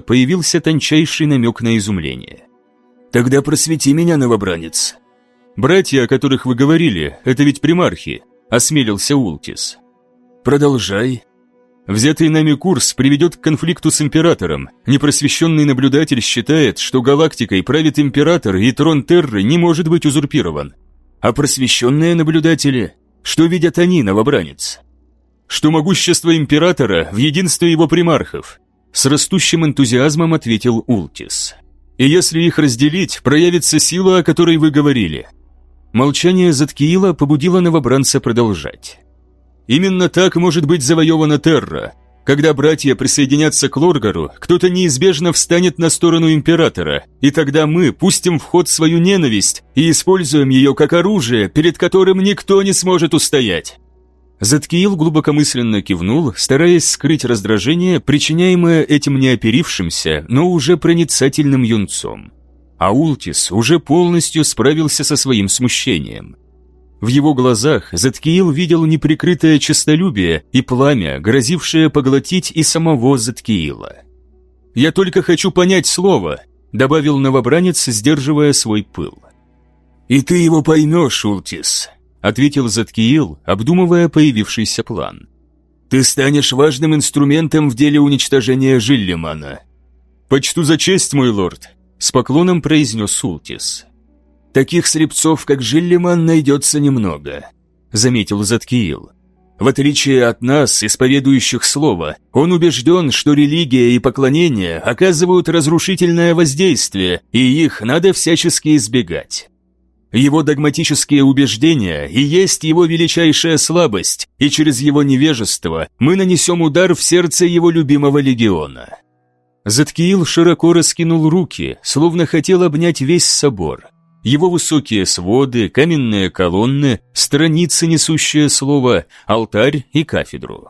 появился тончайший намек на изумление. «Тогда просвети меня, новобранец». «Братья, о которых вы говорили, это ведь примархи», — осмелился Ултис. «Продолжай». Взятый нами курс приведет к конфликту с императором. Непросвещенный наблюдатель считает, что галактикой правит император, и трон Терры не может быть узурпирован. А просвещенные наблюдатели, что видят они, новобранец? Что могущество императора в единстве его примархов, с растущим энтузиазмом ответил Ултис. И если их разделить, проявится сила, о которой вы говорили. Молчание Заткиила побудило новобранца продолжать. Именно так может быть завоевана Терра. Когда братья присоединятся к Лоргару, кто-то неизбежно встанет на сторону Императора, и тогда мы пустим в ход свою ненависть и используем ее как оружие, перед которым никто не сможет устоять. Заткиил глубокомысленно кивнул, стараясь скрыть раздражение, причиняемое этим неоперившимся, но уже проницательным юнцом. А Ултис уже полностью справился со своим смущением. В его глазах Заткиил видел неприкрытое честолюбие и пламя, грозившее поглотить и самого Заткиила. «Я только хочу понять слово», — добавил новобранец, сдерживая свой пыл. «И ты его поймешь, Ултис», ответил Заткиил, обдумывая появившийся план. «Ты станешь важным инструментом в деле уничтожения Жиллимана». «Почту за честь, мой лорд», — с поклоном произнес Султис. «Таких слепцов, как Жиллиман, найдется немного», — заметил Заткиил. В отличие от нас, исповедующих слово, он убежден, что религия и поклонение оказывают разрушительное воздействие, и их надо всячески избегать. Его догматические убеждения и есть его величайшая слабость, и через его невежество мы нанесем удар в сердце его любимого легиона». Заткиил широко раскинул руки, словно хотел обнять весь собор. Его высокие своды, каменные колонны, страницы, несущие слово, алтарь и кафедру.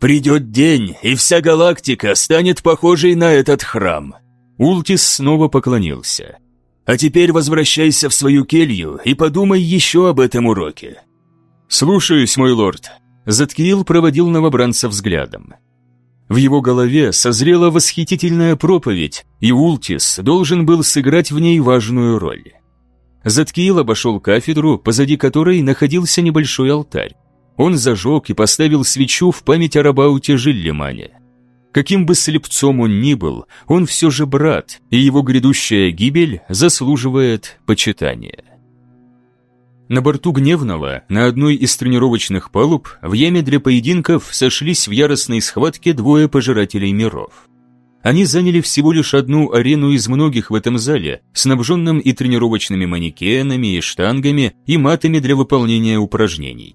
«Придет день, и вся галактика станет похожей на этот храм». Ултис снова поклонился. А теперь возвращайся в свою келью и подумай еще об этом уроке». «Слушаюсь, мой лорд», — Заткиил проводил новобранца взглядом. В его голове созрела восхитительная проповедь, и Ултис должен был сыграть в ней важную роль. Заткиил обошел кафедру, позади которой находился небольшой алтарь. Он зажег и поставил свечу в память о Рабауте Жиллимане. Каким бы слепцом он ни был, он все же брат, и его грядущая гибель заслуживает почитания. На борту Гневного, на одной из тренировочных палуб, в яме для поединков сошлись в яростной схватке двое пожирателей миров. Они заняли всего лишь одну арену из многих в этом зале, снабженном и тренировочными манекенами, и штангами, и матами для выполнения упражнений.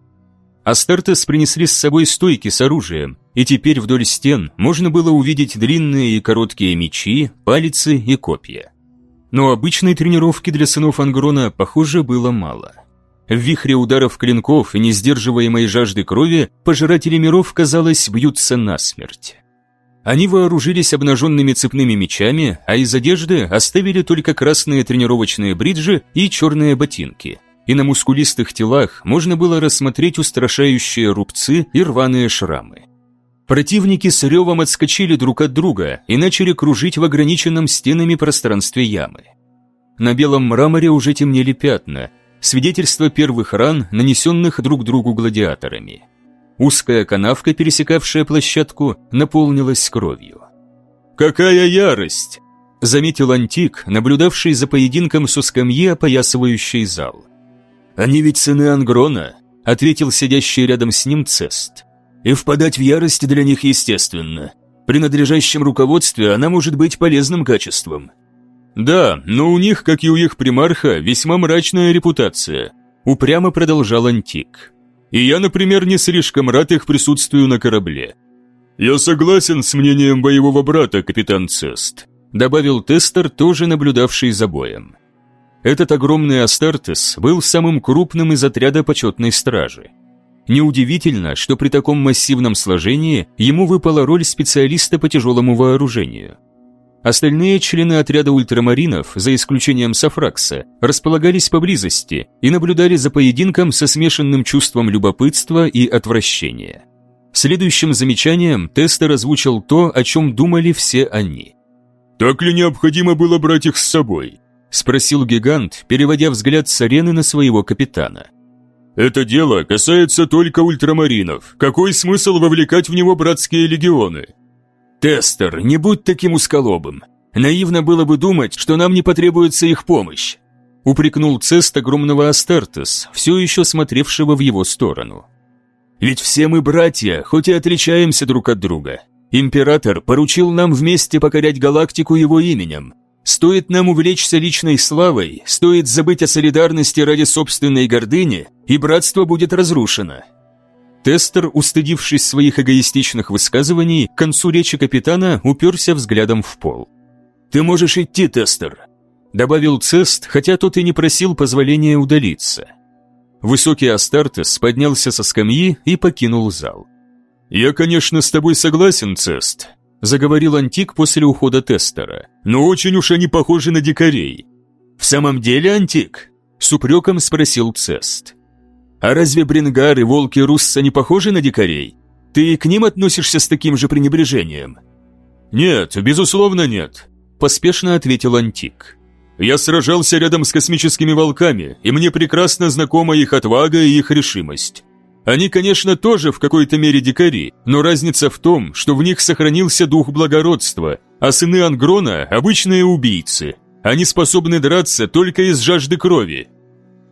Астартес принесли с собой стойки с оружием, и теперь вдоль стен можно было увидеть длинные и короткие мечи, палицы и копья. Но обычной тренировки для сынов Ангрона, похоже, было мало. В вихре ударов клинков и несдерживаемой жажды крови пожиратели миров, казалось, бьются насмерть. Они вооружились обнаженными цепными мечами, а из одежды оставили только красные тренировочные бриджи и черные ботинки – и на мускулистых телах можно было рассмотреть устрашающие рубцы и рваные шрамы. Противники с ревом отскочили друг от друга и начали кружить в ограниченном стенами пространстве ямы. На белом мраморе уже темнели пятна, свидетельство первых ран, нанесенных друг другу гладиаторами. Узкая канавка, пересекавшая площадку, наполнилась кровью. «Какая ярость!» – заметил Антик, наблюдавший за поединком со скамьи, опоясывающей зал. «Они ведь сыны Ангрона», — ответил сидящий рядом с ним Цест. «И впадать в ярость для них естественно. При надлежащем руководстве она может быть полезным качеством». «Да, но у них, как и у их примарха, весьма мрачная репутация», — упрямо продолжал Антик. «И я, например, не слишком рад их присутствию на корабле». «Я согласен с мнением боевого брата, капитан Цест», — добавил Тестер, тоже наблюдавший за боем. Этот огромный Астартес был самым крупным из отряда почетной стражи. Неудивительно, что при таком массивном сложении ему выпала роль специалиста по тяжелому вооружению. Остальные члены отряда ультрамаринов, за исключением Сафракса, располагались поблизости и наблюдали за поединком со смешанным чувством любопытства и отвращения. Следующим замечанием Тестер озвучил то, о чем думали все они – «Так ли необходимо было брать их с собой?» – спросил гигант, переводя взгляд с арены на своего капитана. «Это дело касается только ультрамаринов. Какой смысл вовлекать в него братские легионы?» «Тестер, не будь таким усколобым. Наивно было бы думать, что нам не потребуется их помощь», упрекнул Цест огромного Астартес, все еще смотревшего в его сторону. «Ведь все мы братья, хоть и отличаемся друг от друга. Император поручил нам вместе покорять галактику его именем. Стоит нам увлечься личной славой, стоит забыть о солидарности ради собственной гордыни, и братство будет разрушено». Тестер, устыдившись своих эгоистичных высказываний, к концу речи капитана уперся взглядом в пол. «Ты можешь идти, Тестер», — добавил Цест, хотя тот и не просил позволения удалиться. Высокий Астартес поднялся со скамьи и покинул зал. «Я, конечно, с тобой согласен, Цест», — заговорил Антик после ухода Тестера, «но очень уж они похожи на дикарей». «В самом деле, Антик?» — с упреком спросил Цест. «А разве Брингар и волки Русса не похожи на дикарей? Ты к ним относишься с таким же пренебрежением?» «Нет, безусловно нет», поспешно ответил Антик. «Я сражался рядом с космическими волками, и мне прекрасно знакома их отвага и их решимость. Они, конечно, тоже в какой-то мере дикари, но разница в том, что в них сохранился дух благородства, а сыны Ангрона – обычные убийцы. Они способны драться только из жажды крови».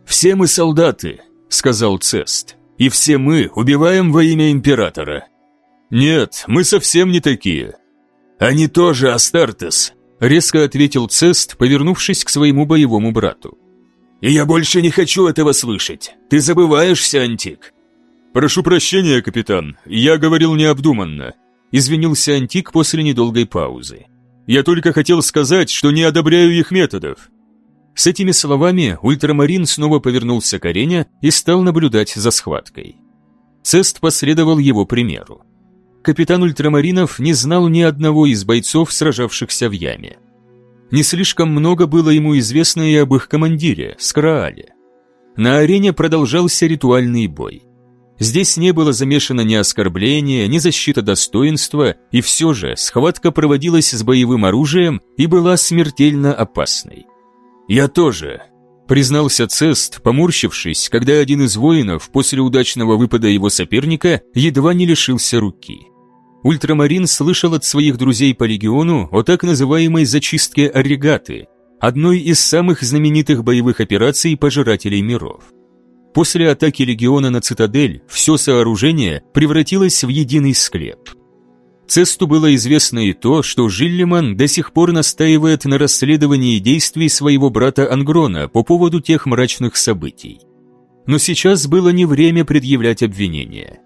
«Все мы солдаты», – сказал Цест, – «и все мы убиваем во имя Императора». «Нет, мы совсем не такие». «Они тоже Астартес», резко ответил Цест, повернувшись к своему боевому брату. «И я больше не хочу этого слышать. Ты забываешься, Антик». «Прошу прощения, капитан, я говорил необдуманно», извинился Антик после недолгой паузы. «Я только хотел сказать, что не одобряю их методов». С этими словами ультрамарин снова повернулся к арене и стал наблюдать за схваткой. Цест последовал его примеру капитан ультрамаринов не знал ни одного из бойцов, сражавшихся в яме. Не слишком много было ему известно и об их командире, Скраале. На арене продолжался ритуальный бой. Здесь не было замешано ни оскорбления, ни защита достоинства, и все же схватка проводилась с боевым оружием и была смертельно опасной. «Я тоже», — признался Цест, поморщившись, когда один из воинов после удачного выпада его соперника едва не лишился руки. Ультрамарин слышал от своих друзей по легиону о так называемой зачистке Орригаты, одной из самых знаменитых боевых операций пожирателей миров. После атаки легиона на цитадель все сооружение превратилось в единый склеп. Цесту было известно и то, что Жиллиман до сих пор настаивает на расследовании действий своего брата Ангрона по поводу тех мрачных событий. Но сейчас было не время предъявлять обвинения.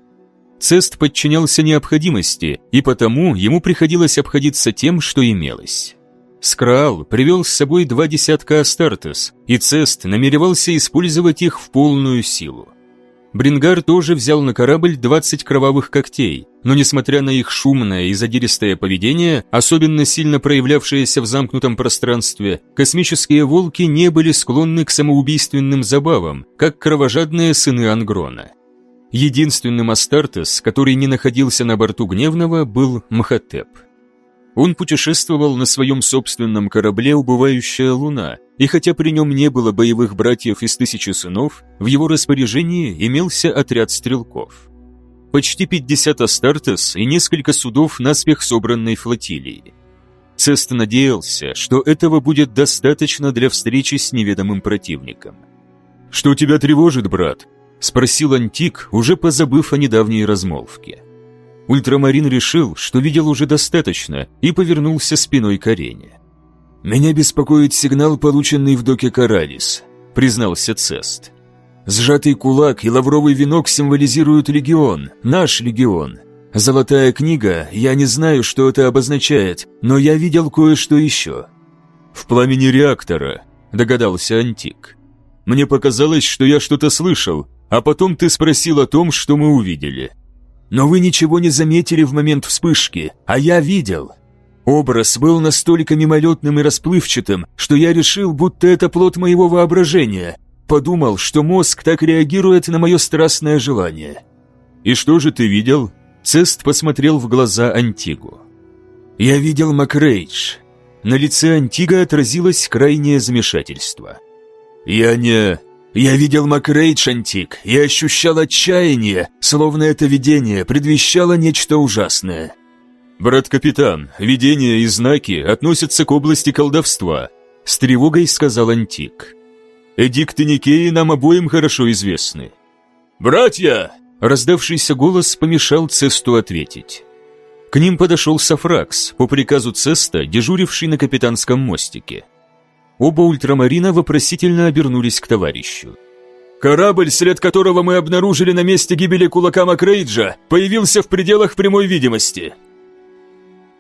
Цест подчинялся необходимости, и потому ему приходилось обходиться тем, что имелось. Скраал привел с собой два десятка Астартес, и Цест намеревался использовать их в полную силу. Брингар тоже взял на корабль 20 кровавых когтей, но несмотря на их шумное и задиристое поведение, особенно сильно проявлявшееся в замкнутом пространстве, космические волки не были склонны к самоубийственным забавам, как кровожадные сыны Ангрона. Единственным Астартес, который не находился на борту Гневного, был Мхотеп. Он путешествовал на своем собственном корабле «Убывающая луна», и хотя при нем не было боевых братьев из тысячи сынов, в его распоряжении имелся отряд стрелков. Почти 50 Астартес и несколько судов наспех собранной флотилии. Цест надеялся, что этого будет достаточно для встречи с неведомым противником. «Что тебя тревожит, брат?» Спросил Антик, уже позабыв о недавней размолвке. Ультрамарин решил, что видел уже достаточно, и повернулся спиной к арене. «Меня беспокоит сигнал, полученный в доке Каралис», — признался Цест. «Сжатый кулак и лавровый венок символизируют легион, наш легион. Золотая книга, я не знаю, что это обозначает, но я видел кое-что еще». «В пламени реактора», — догадался Антик. «Мне показалось, что я что-то слышал, а потом ты спросил о том, что мы увидели. Но вы ничего не заметили в момент вспышки, а я видел. Образ был настолько мимолетным и расплывчатым, что я решил, будто это плод моего воображения. Подумал, что мозг так реагирует на мое страстное желание. «И что же ты видел?» Цест посмотрел в глаза Антигу. «Я видел Макрейдж», — На лице Антига отразилось крайнее замешательство. «Я не... Я видел Макрейдж, Антиг, и ощущал отчаяние, словно это видение предвещало нечто ужасное». «Брат-капитан, видения и знаки относятся к области колдовства», — с тревогой сказал Антик. «Эдикты Никеи нам обоим хорошо известны». «Братья!» — раздавшийся голос помешал Цесту ответить. К ним подошел Сафракс, по приказу Цеста, дежуривший на капитанском мостике. Оба ультрамарина вопросительно обернулись к товарищу. «Корабль, след которого мы обнаружили на месте гибели кулака Макрейджа, появился в пределах прямой видимости».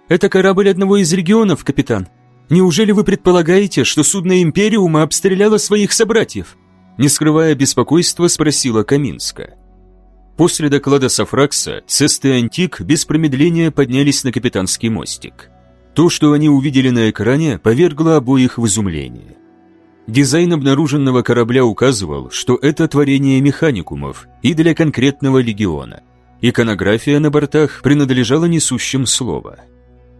«Это корабль одного из регионов, капитан. Неужели вы предполагаете, что судно Империума обстреляло своих собратьев?» Не скрывая беспокойства, спросила Каминска. После доклада Сафракса, Цест и Антик без промедления поднялись на капитанский мостик. То, что они увидели на экране, повергло обоих в изумление. Дизайн обнаруженного корабля указывал, что это творение механикумов и для конкретного легиона. Иконография на бортах принадлежала несущим слова.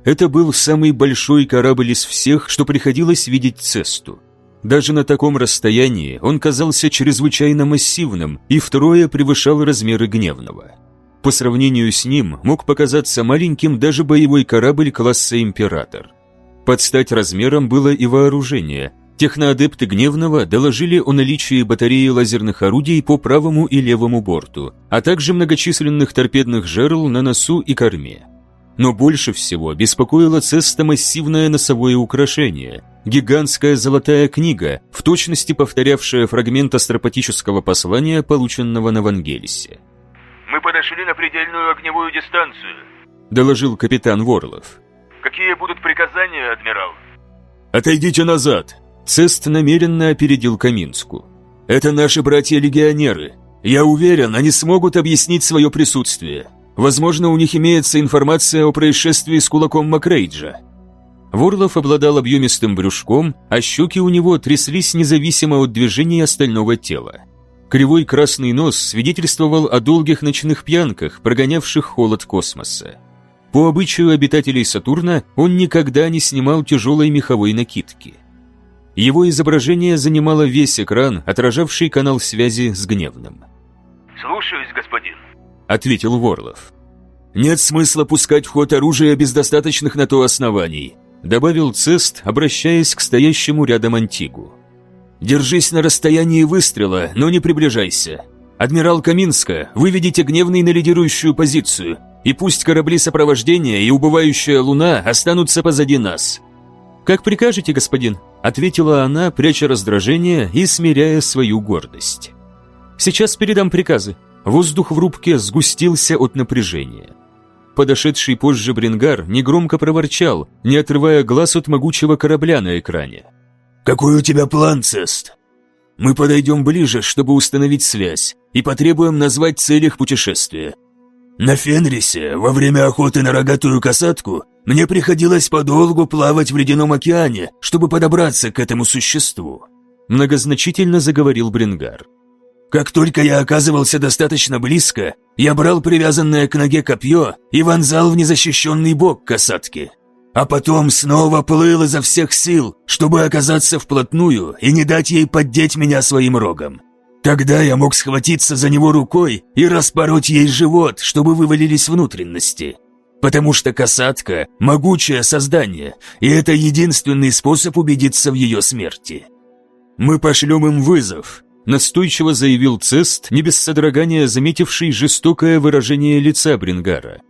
Это был самый большой корабль из всех, что приходилось видеть Цесту. Даже на таком расстоянии он казался чрезвычайно массивным и втрое превышал размеры гневного. По сравнению с ним мог показаться маленьким даже боевой корабль класса «Император». Под стать размером было и вооружение. Техноадепты Гневного доложили о наличии батареи лазерных орудий по правому и левому борту, а также многочисленных торпедных жерл на носу и корме. Но больше всего беспокоило Цеста массивное носовое украшение – гигантская золотая книга, в точности повторявшая фрагмент астропатического послания, полученного на Вангелисе. «Мы подошли на предельную огневую дистанцию», – доложил капитан Ворлов. «Какие будут приказания, адмирал?» «Отойдите назад!» Цест намеренно опередил Каминску. «Это наши братья-легионеры. Я уверен, они смогут объяснить свое присутствие. Возможно, у них имеется информация о происшествии с кулаком Макрейджа. Ворлов обладал объемистым брюшком, а щеки у него тряслись независимо от движений остального тела. Кривой красный нос свидетельствовал о долгих ночных пьянках, прогонявших холод космоса. По обычаю обитателей Сатурна он никогда не снимал тяжелой меховой накидки. Его изображение занимало весь экран, отражавший канал связи с Гневным. «Слушаюсь, господин», — ответил Ворлов. «Нет смысла пускать в ход оружие без достаточных на то оснований», — добавил Цест, обращаясь к стоящему рядом Антигу. «Держись на расстоянии выстрела, но не приближайся. Адмирал Каминска, выведите гневный на лидирующую позицию, и пусть корабли сопровождения и убывающая луна останутся позади нас». «Как прикажете, господин», — ответила она, пряча раздражение и смиряя свою гордость. «Сейчас передам приказы. Воздух в рубке сгустился от напряжения. Подошедший позже Брингар негромко проворчал, не отрывая глаз от могучего корабля на экране. «Какой у тебя план, Цест?» «Мы подойдем ближе, чтобы установить связь, и потребуем назвать цель их путешествия. На Фенрисе, во время охоты на рогатую касатку, мне приходилось подолгу плавать в ледяном океане, чтобы подобраться к этому существу», многозначительно заговорил Брингар. Как только я оказывался достаточно близко, я брал привязанное к ноге копье и вонзал в незащищенный бок касатки. А потом снова плыл изо всех сил, чтобы оказаться вплотную и не дать ей поддеть меня своим рогом. Тогда я мог схватиться за него рукой и распороть ей живот, чтобы вывалились внутренности. Потому что касатка – могучее создание, и это единственный способ убедиться в ее смерти. Мы пошлем им вызов, настойчиво заявил Цест, не без содрогания заметивший жестокое выражение лица Брингара.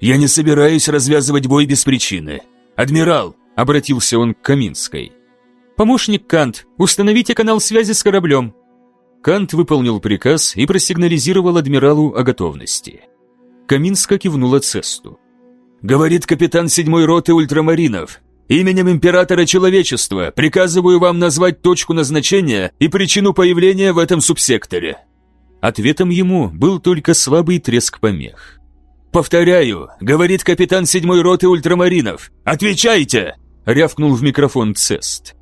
«Я не собираюсь развязывать бой без причины. Адмирал!» — обратился он к Каминской. «Помощник Кант, установите канал связи с кораблем». Кант выполнил приказ и просигнализировал адмиралу о готовности. Каминска кивнула Цесту. «Говорит капитан седьмой роты ультрамаринов. Именем императора человечества приказываю вам назвать точку назначения и причину появления в этом субсекторе». Ответом ему был только слабый треск помех. «Повторяю, — говорит капитан седьмой роты ультрамаринов, — отвечайте!» — рявкнул в микрофон Цест.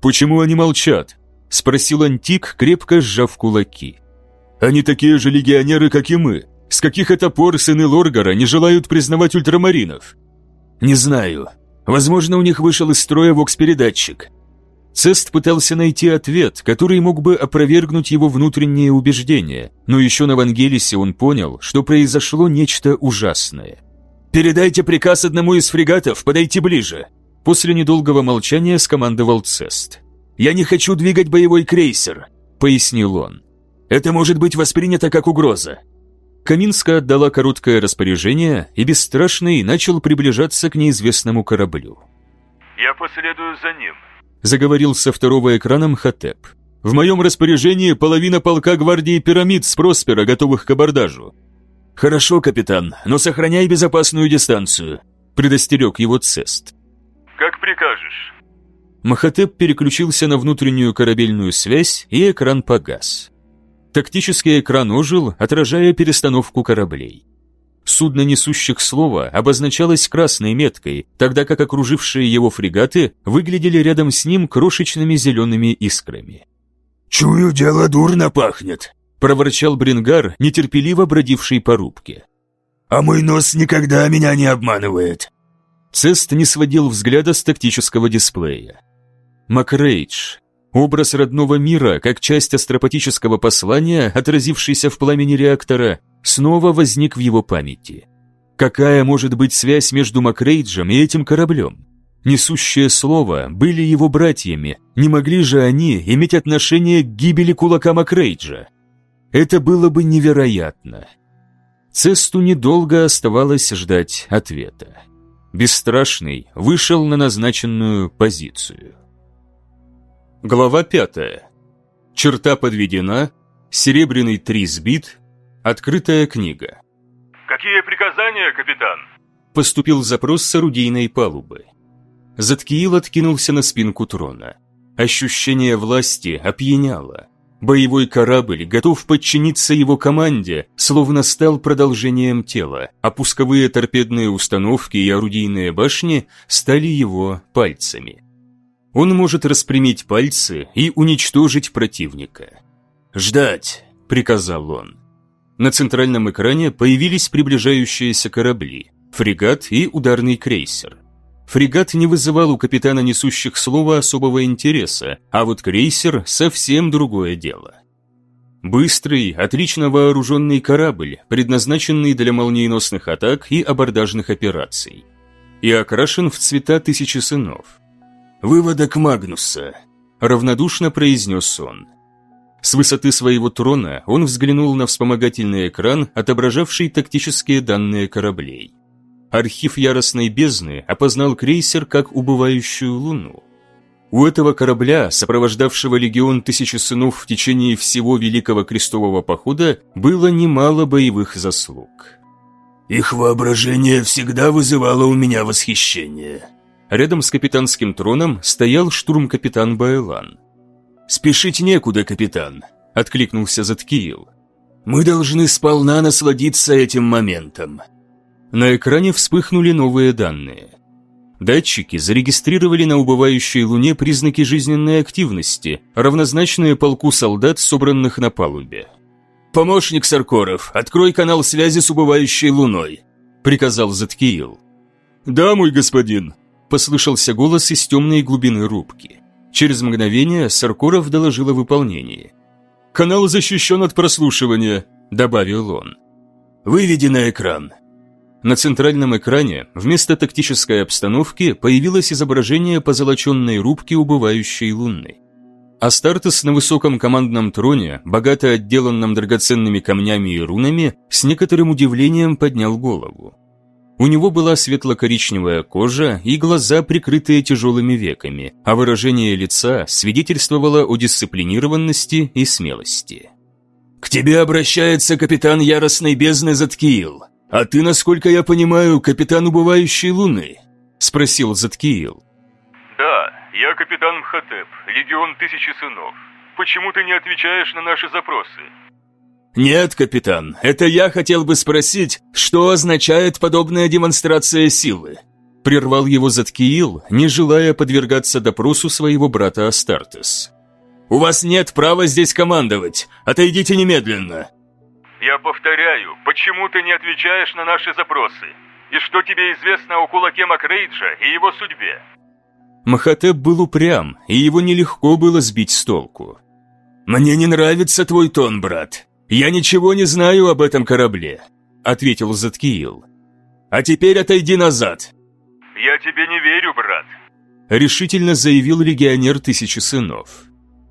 «Почему они молчат?» — спросил Антик, крепко сжав кулаки. «Они такие же легионеры, как и мы. С каких это пор сыны Лоргара не желают признавать ультрамаринов?» «Не знаю. Возможно, у них вышел из строя вокс-передатчик. Цест пытался найти ответ, который мог бы опровергнуть его внутренние убеждения, но еще на Вангелисе он понял, что произошло нечто ужасное. «Передайте приказ одному из фрегатов подойти ближе», После недолгого молчания скомандовал Цест. «Я не хочу двигать боевой крейсер», — пояснил он. «Это может быть воспринято как угроза». Каминска отдала короткое распоряжение, и Бесстрашный начал приближаться к неизвестному кораблю. «Я последую за ним», — заговорил со второго экрана Хатеп. «В моем распоряжении половина полка гвардии пирамид с Проспера, готовых к абордажу». «Хорошо, капитан, но сохраняй безопасную дистанцию», — предостерег его Цест. «Как прикажешь». Махатеп переключился на внутреннюю корабельную связь, и экран погас. Тактический экран ожил, отражая перестановку кораблей. Судно несущих слова обозначалось красной меткой, тогда как окружившие его фрегаты выглядели рядом с ним крошечными зелеными искрами. «Чую, дело дурно пахнет», — проворчал Брингар, нетерпеливо бродивший по рубке. «А мой нос никогда меня не обманывает». Цест не сводил взгляда с тактического дисплея. Макрейдж, Образ родного мира, как часть астропатического послания, отразившийся в пламени реактора, снова возник в его памяти. Какая может быть связь между Макрейджем и этим кораблем? Несущее слово были его братьями, не могли же они иметь отношение к гибели кулака Макрейджа? Это было бы невероятно. Цесту недолго оставалось ждать ответа. Бесстрашный вышел на назначенную позицию. Глава пятая. Черта подведена, серебряный три сбит, открытая книга. «Какие приказания, капитан?» Поступил запрос с орудийной палубы. Заткиил откинулся на спинку трона. Ощущение власти опьяняло. Боевой корабль готов подчиниться его команде, словно стал продолжением тела, а пусковые торпедные установки и орудийные башни стали его пальцами. Он может распрямить пальцы и уничтожить противника. «Ждать!» – приказал он. На центральном экране появились приближающиеся корабли, фрегат и ударный крейсер. Фрегат не вызывал у капитана несущих слова особого интереса, а вот крейсер – совсем другое дело. Быстрый, отлично вооруженный корабль, предназначенный для молниеносных атак и абордажных операций. И окрашен в цвета тысячи сынов – «Выводок Магнуса», — равнодушно произнес он. С высоты своего трона он взглянул на вспомогательный экран, отображавший тактические данные кораблей. Архив Яростной Бездны опознал крейсер как убывающую луну. У этого корабля, сопровождавшего легион Тысячи Сынов в течение всего Великого Крестового Похода, было немало боевых заслуг. «Их воображение всегда вызывало у меня восхищение», Рядом с капитанским троном стоял штурм-капитан Байлан. «Спешить некуда, капитан», — откликнулся Заткиил. «Мы должны сполна насладиться этим моментом». На экране вспыхнули новые данные. Датчики зарегистрировали на убывающей Луне признаки жизненной активности, равнозначные полку солдат, собранных на палубе. «Помощник Саркоров, открой канал связи с убывающей Луной», — приказал Заткиил. «Да, мой господин», послышался голос из темной глубины рубки. Через мгновение Саркоров доложил о выполнении. «Канал защищен от прослушивания», — добавил он. «Выведи на экран». На центральном экране вместо тактической обстановки появилось изображение позолоченной рубки убывающей луны. Астартес на высоком командном троне, богато отделанном драгоценными камнями и рунами, с некоторым удивлением поднял голову. У него была светло-коричневая кожа и глаза, прикрытые тяжелыми веками, а выражение лица свидетельствовало о дисциплинированности и смелости. «К тебе обращается капитан Яростной Бездны Заткиил, а ты, насколько я понимаю, капитан Убывающей Луны?» – спросил Заткиил. «Да, я капитан Мхотеп, Легион Тысячи Сынов. Почему ты не отвечаешь на наши запросы?» «Нет, капитан, это я хотел бы спросить, что означает подобная демонстрация силы?» Прервал его Заткиил, не желая подвергаться допросу своего брата Астартес. «У вас нет права здесь командовать. Отойдите немедленно». «Я повторяю, почему ты не отвечаешь на наши запросы?» И что тебе известно о кулаке Макрейджа и его судьбе?» Махатеп был упрям, и его нелегко было сбить с толку. «Мне не нравится твой тон, брат. Я ничего не знаю об этом корабле», — ответил Заткиил. «А теперь отойди назад». «Я тебе не верю, брат», — решительно заявил легионер Тысячи Сынов.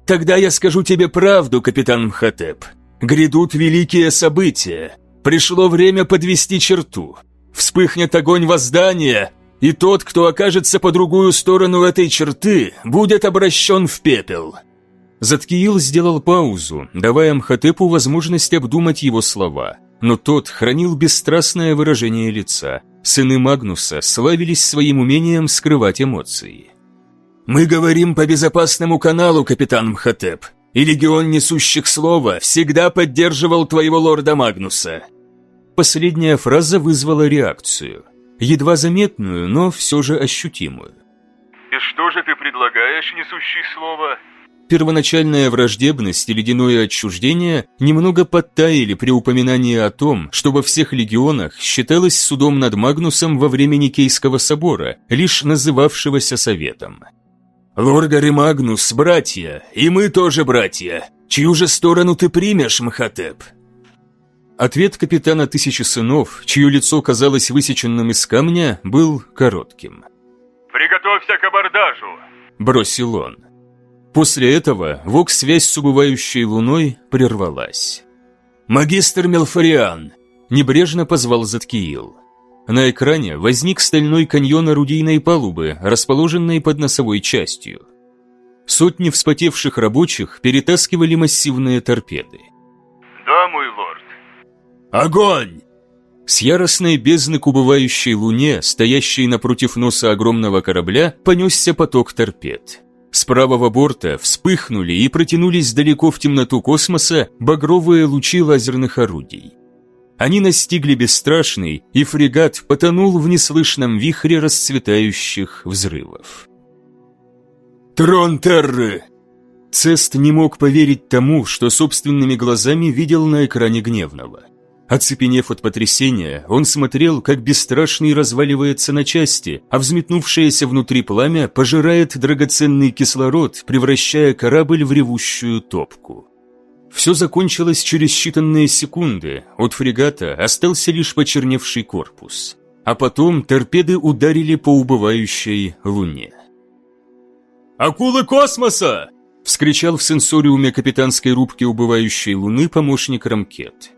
«Тогда я скажу тебе правду, капитан Мхотеп. Грядут великие события. Пришло время подвести черту. Вспыхнет огонь воздания, и тот, кто окажется по другую сторону этой черты, будет обращен в пепел». Заткиил сделал паузу, давая Мхотепу возможность обдумать его слова, но тот хранил бесстрастное выражение лица. Сыны Магнуса славились своим умением скрывать эмоции. «Мы говорим по безопасному каналу, капитан Мхотеп, и легион несущих слова всегда поддерживал твоего лорда Магнуса». Последняя фраза вызвала реакцию – едва заметную, но все же ощутимую. «И что же ты предлагаешь, несущий слово?» Первоначальная враждебность и ледяное отчуждение немного подтаяли при упоминании о том, что во всех легионах считалось судом над Магнусом во время Никейского собора, лишь называвшегося Советом. «Лоргар и Магнус – братья, и мы тоже братья. Чью же сторону ты примешь, Махатеп?» Ответ капитана Тысячи Сынов, чье лицо казалось высеченным из камня, был коротким. «Приготовься к абордажу!» – бросил он. После этого вокс-связь с убывающей луной прервалась. «Магистр Мелфориан!» – небрежно позвал Заткиил. На экране возник стальной каньон орудийной палубы, расположенной под носовой частью. Сотни вспотевших рабочих перетаскивали массивные торпеды. «Да, мой лорд», Огонь!» С яростной бездны к убывающей луне, стоящей напротив носа огромного корабля, понесся поток торпед. С правого борта вспыхнули и протянулись далеко в темноту космоса багровые лучи лазерных орудий. Они настигли бесстрашный, и фрегат потонул в неслышном вихре расцветающих взрывов. «Трон Терры!» Цест не мог поверить тому, что собственными глазами видел на экране Гневного. Оцепенев от потрясения, он смотрел, как бесстрашный разваливается на части, а взметнувшееся внутри пламя пожирает драгоценный кислород, превращая корабль в ревущую топку. Все закончилось через считанные секунды, от фрегата остался лишь почерневший корпус. А потом торпеды ударили по убывающей луне. «Акулы космоса!» – вскричал в сенсориуме капитанской рубки убывающей луны помощник Рамкет.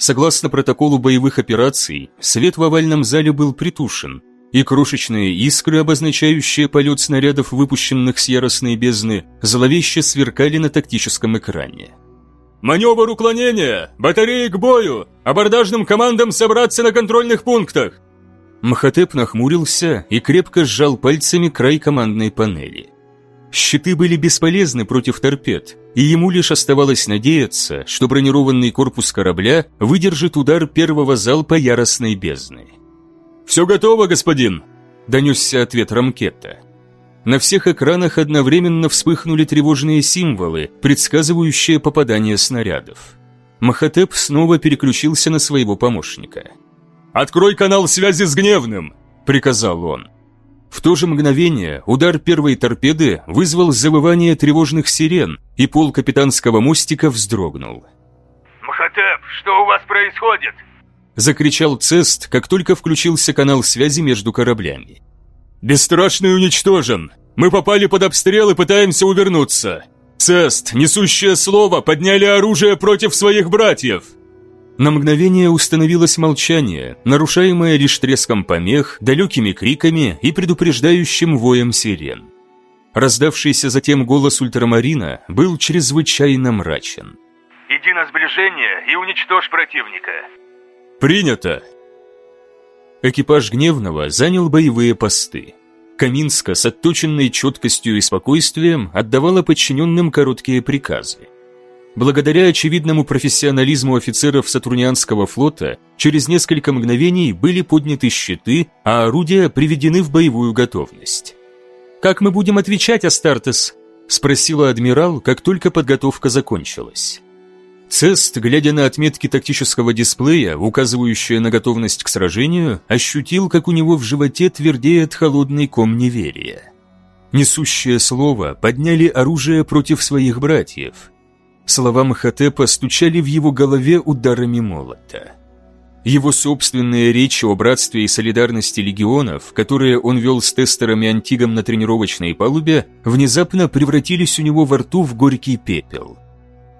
Согласно протоколу боевых операций, свет в овальном зале был притушен, и крошечные искры, обозначающие полет снарядов, выпущенных с яростной бездны, зловеще сверкали на тактическом экране. «Маневр уклонения! Батареи к бою! Абордажным командам собраться на контрольных пунктах!» Махатеп нахмурился и крепко сжал пальцами край командной панели. Щиты были бесполезны против торпед, и ему лишь оставалось надеяться, что бронированный корпус корабля выдержит удар первого залпа яростной бездны. «Все готово, господин!» – донесся ответ Рамкета. На всех экранах одновременно вспыхнули тревожные символы, предсказывающие попадание снарядов. Махатеп снова переключился на своего помощника. «Открой канал связи с Гневным!» – приказал он. В то же мгновение удар первой торпеды вызвал завывание тревожных сирен, и пол капитанского мостика вздрогнул. «Мхотеп, что у вас происходит?» Закричал Цест, как только включился канал связи между кораблями. «Бесстрашный уничтожен! Мы попали под обстрел и пытаемся увернуться! Цест, несущее слово, подняли оружие против своих братьев!» На мгновение установилось молчание, нарушаемое лишь треском помех, далекими криками и предупреждающим воем сирен. Раздавшийся затем голос ультрамарина был чрезвычайно мрачен. «Иди на сближение и уничтожь противника». «Принято!» Экипаж Гневного занял боевые посты. Каминска с отточенной четкостью и спокойствием отдавала подчиненным короткие приказы. Благодаря очевидному профессионализму офицеров Сатурнианского флота, через несколько мгновений были подняты щиты, а орудия приведены в боевую готовность. «Как мы будем отвечать, Астартес?» – спросила адмирал, как только подготовка закончилась. Цест, глядя на отметки тактического дисплея, указывающие на готовность к сражению, ощутил, как у него в животе твердеет холодный ком неверия. Несущее слово подняли оружие против своих братьев. Слова Махатепа стучали в его голове ударами молота. Его собственные речи о братстве и солидарности легионов, которые он вел с тестерами Антигом на тренировочной палубе, внезапно превратились у него во рту в горький пепел.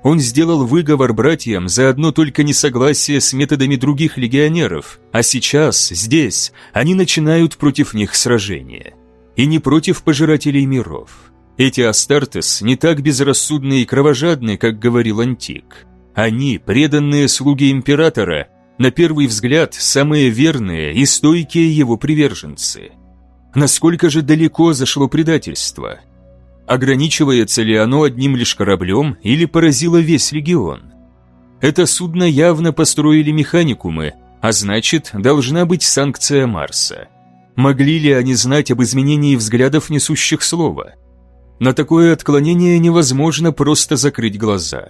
Он сделал выговор братьям за одно только несогласие с методами других легионеров, а сейчас, здесь, они начинают против них сражение. И не против пожирателей миров. Эти Астартес не так безрассудны и кровожадны, как говорил Антик. Они, преданные слуги Императора, на первый взгляд, самые верные и стойкие его приверженцы. Насколько же далеко зашло предательство? Ограничивается ли оно одним лишь кораблем или поразило весь легион? Это судно явно построили механикумы, а значит, должна быть санкция Марса. Могли ли они знать об изменении взглядов несущих слова? На такое отклонение невозможно просто закрыть глаза.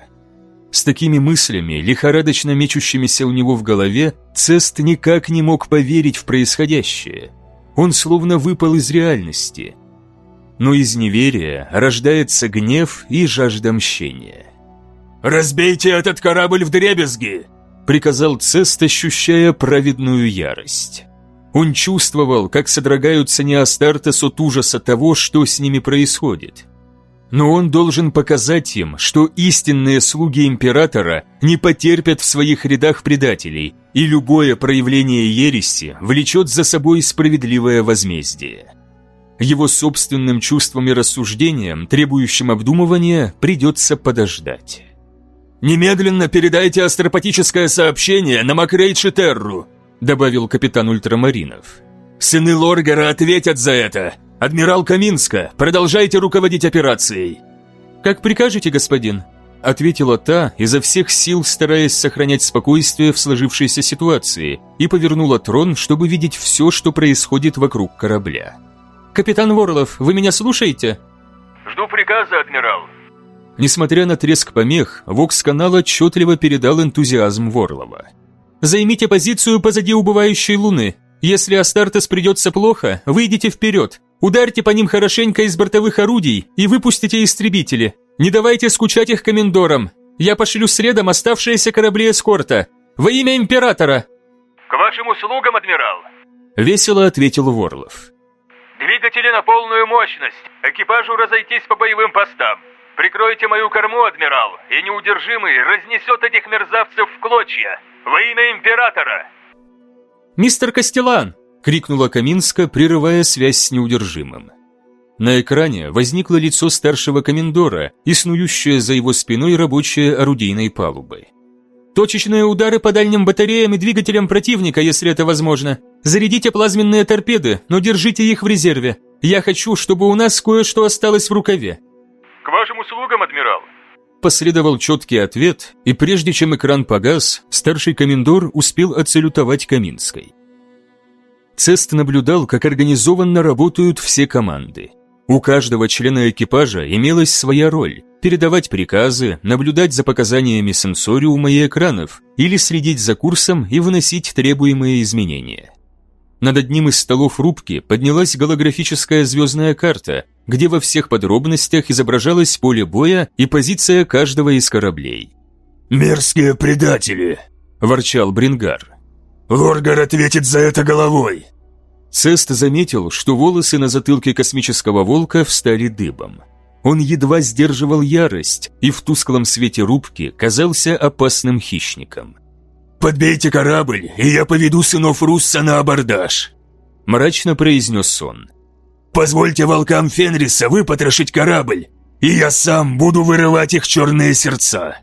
С такими мыслями, лихорадочно мечущимися у него в голове, Цест никак не мог поверить в происходящее. Он словно выпал из реальности – но из неверия рождается гнев и жажда мщения. «Разбейте этот корабль в дребезги!» – приказал Цест, ощущая праведную ярость. Он чувствовал, как содрогаются Неостартес от ужаса того, что с ними происходит. Но он должен показать им, что истинные слуги Императора не потерпят в своих рядах предателей, и любое проявление ереси влечет за собой справедливое возмездие. Его собственным чувствам и рассуждениям, требующим обдумывания, придется подождать. «Немедленно передайте астропатическое сообщение на Макрейдж Терру», добавил капитан Ультрамаринов. «Сыны Лоргера ответят за это. Адмирал Каминска, продолжайте руководить операцией». «Как прикажете, господин», ответила та, изо всех сил стараясь сохранять спокойствие в сложившейся ситуации, и повернула трон, чтобы видеть все, что происходит вокруг корабля. «Капитан Ворлов, вы меня слушаете?» «Жду приказа, адмирал». Несмотря на треск помех, Вокс-канал отчетливо передал энтузиазм Ворлова. «Займите позицию позади убывающей луны. Если Астартес придется плохо, выйдите вперед. Ударьте по ним хорошенько из бортовых орудий и выпустите истребители. Не давайте скучать их комендорам. Я пошлю средом оставшиеся корабли эскорта. Во имя Императора!» «К вашим услугам, адмирал!» Весело ответил Ворлов. Двигатели на полную мощность. Экипажу разойтись по боевым постам. Прикройте мою корму, адмирал, и неудержимый разнесет этих мерзавцев в клочья. Во имя императора!» «Мистер Костелан!» — крикнула Каминска, прерывая связь с неудержимым. На экране возникло лицо старшего комендора и снующее за его спиной рабочее орудийной палубы. Точечные удары по дальним батареям и двигателям противника, если это возможно. Зарядите плазменные торпеды, но держите их в резерве. Я хочу, чтобы у нас кое-что осталось в рукаве». «К вашим услугам, адмирал». Последовал четкий ответ, и прежде чем экран погас, старший комендор успел отсалютовать Каминской. Цест наблюдал, как организованно работают все команды. У каждого члена экипажа имелась своя роль – передавать приказы, наблюдать за показаниями сенсориума и экранов или следить за курсом и выносить требуемые изменения. Над одним из столов рубки поднялась голографическая звездная карта, где во всех подробностях изображалось поле боя и позиция каждого из кораблей. «Мерзкие предатели!» – ворчал Брингар. «Лоргар ответит за это головой!» Цест заметил, что волосы на затылке космического волка встали дыбом. Он едва сдерживал ярость и в тусклом свете рубки казался опасным хищником. «Подбейте корабль, и я поведу сынов Русса на абордаж», – мрачно произнес он. «Позвольте волкам Фенриса выпотрошить корабль, и я сам буду вырывать их черные сердца».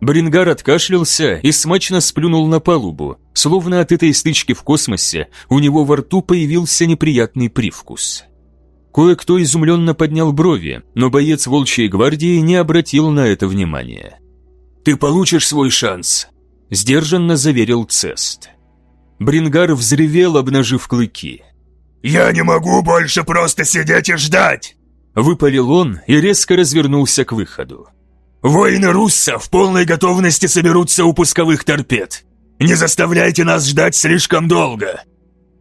Брингар откашлялся и смачно сплюнул на палубу, словно от этой стычки в космосе у него во рту появился неприятный привкус. Кое-кто изумленно поднял брови, но боец Волчьей гвардии не обратил на это внимания. «Ты получишь свой шанс», – сдержанно заверил Цест. Брингар взревел, обнажив клыки. «Я не могу больше просто сидеть и ждать!» Выпалил он и резко развернулся к выходу. «Воины Русса в полной готовности соберутся у пусковых торпед. Не заставляйте нас ждать слишком долго!»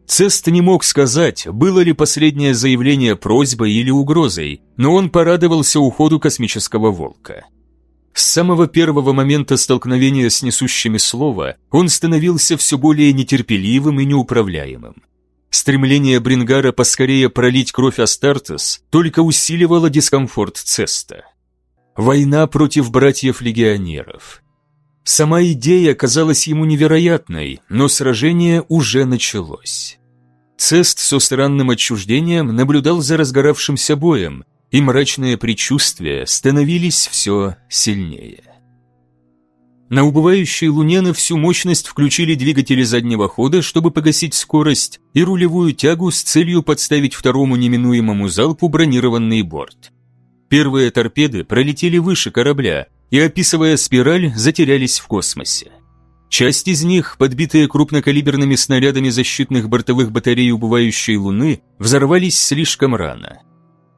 Цест не мог сказать, было ли последнее заявление просьбой или угрозой, но он порадовался уходу космического волка. С самого первого момента столкновения с несущими слова он становился все более нетерпеливым и неуправляемым. Стремление Брингара поскорее пролить кровь Астартес только усиливало дискомфорт Цеста. Война против братьев-легионеров. Сама идея казалась ему невероятной, но сражение уже началось. Цест со странным отчуждением наблюдал за разгоравшимся боем, и мрачные предчувствия становились все сильнее. На убывающей Луне на всю мощность включили двигатели заднего хода, чтобы погасить скорость, и рулевую тягу с целью подставить второму неминуемому залпу бронированный борт. Первые торпеды пролетели выше корабля и, описывая спираль, затерялись в космосе. Часть из них, подбитые крупнокалиберными снарядами защитных бортовых батарей убывающей Луны, взорвались слишком рано.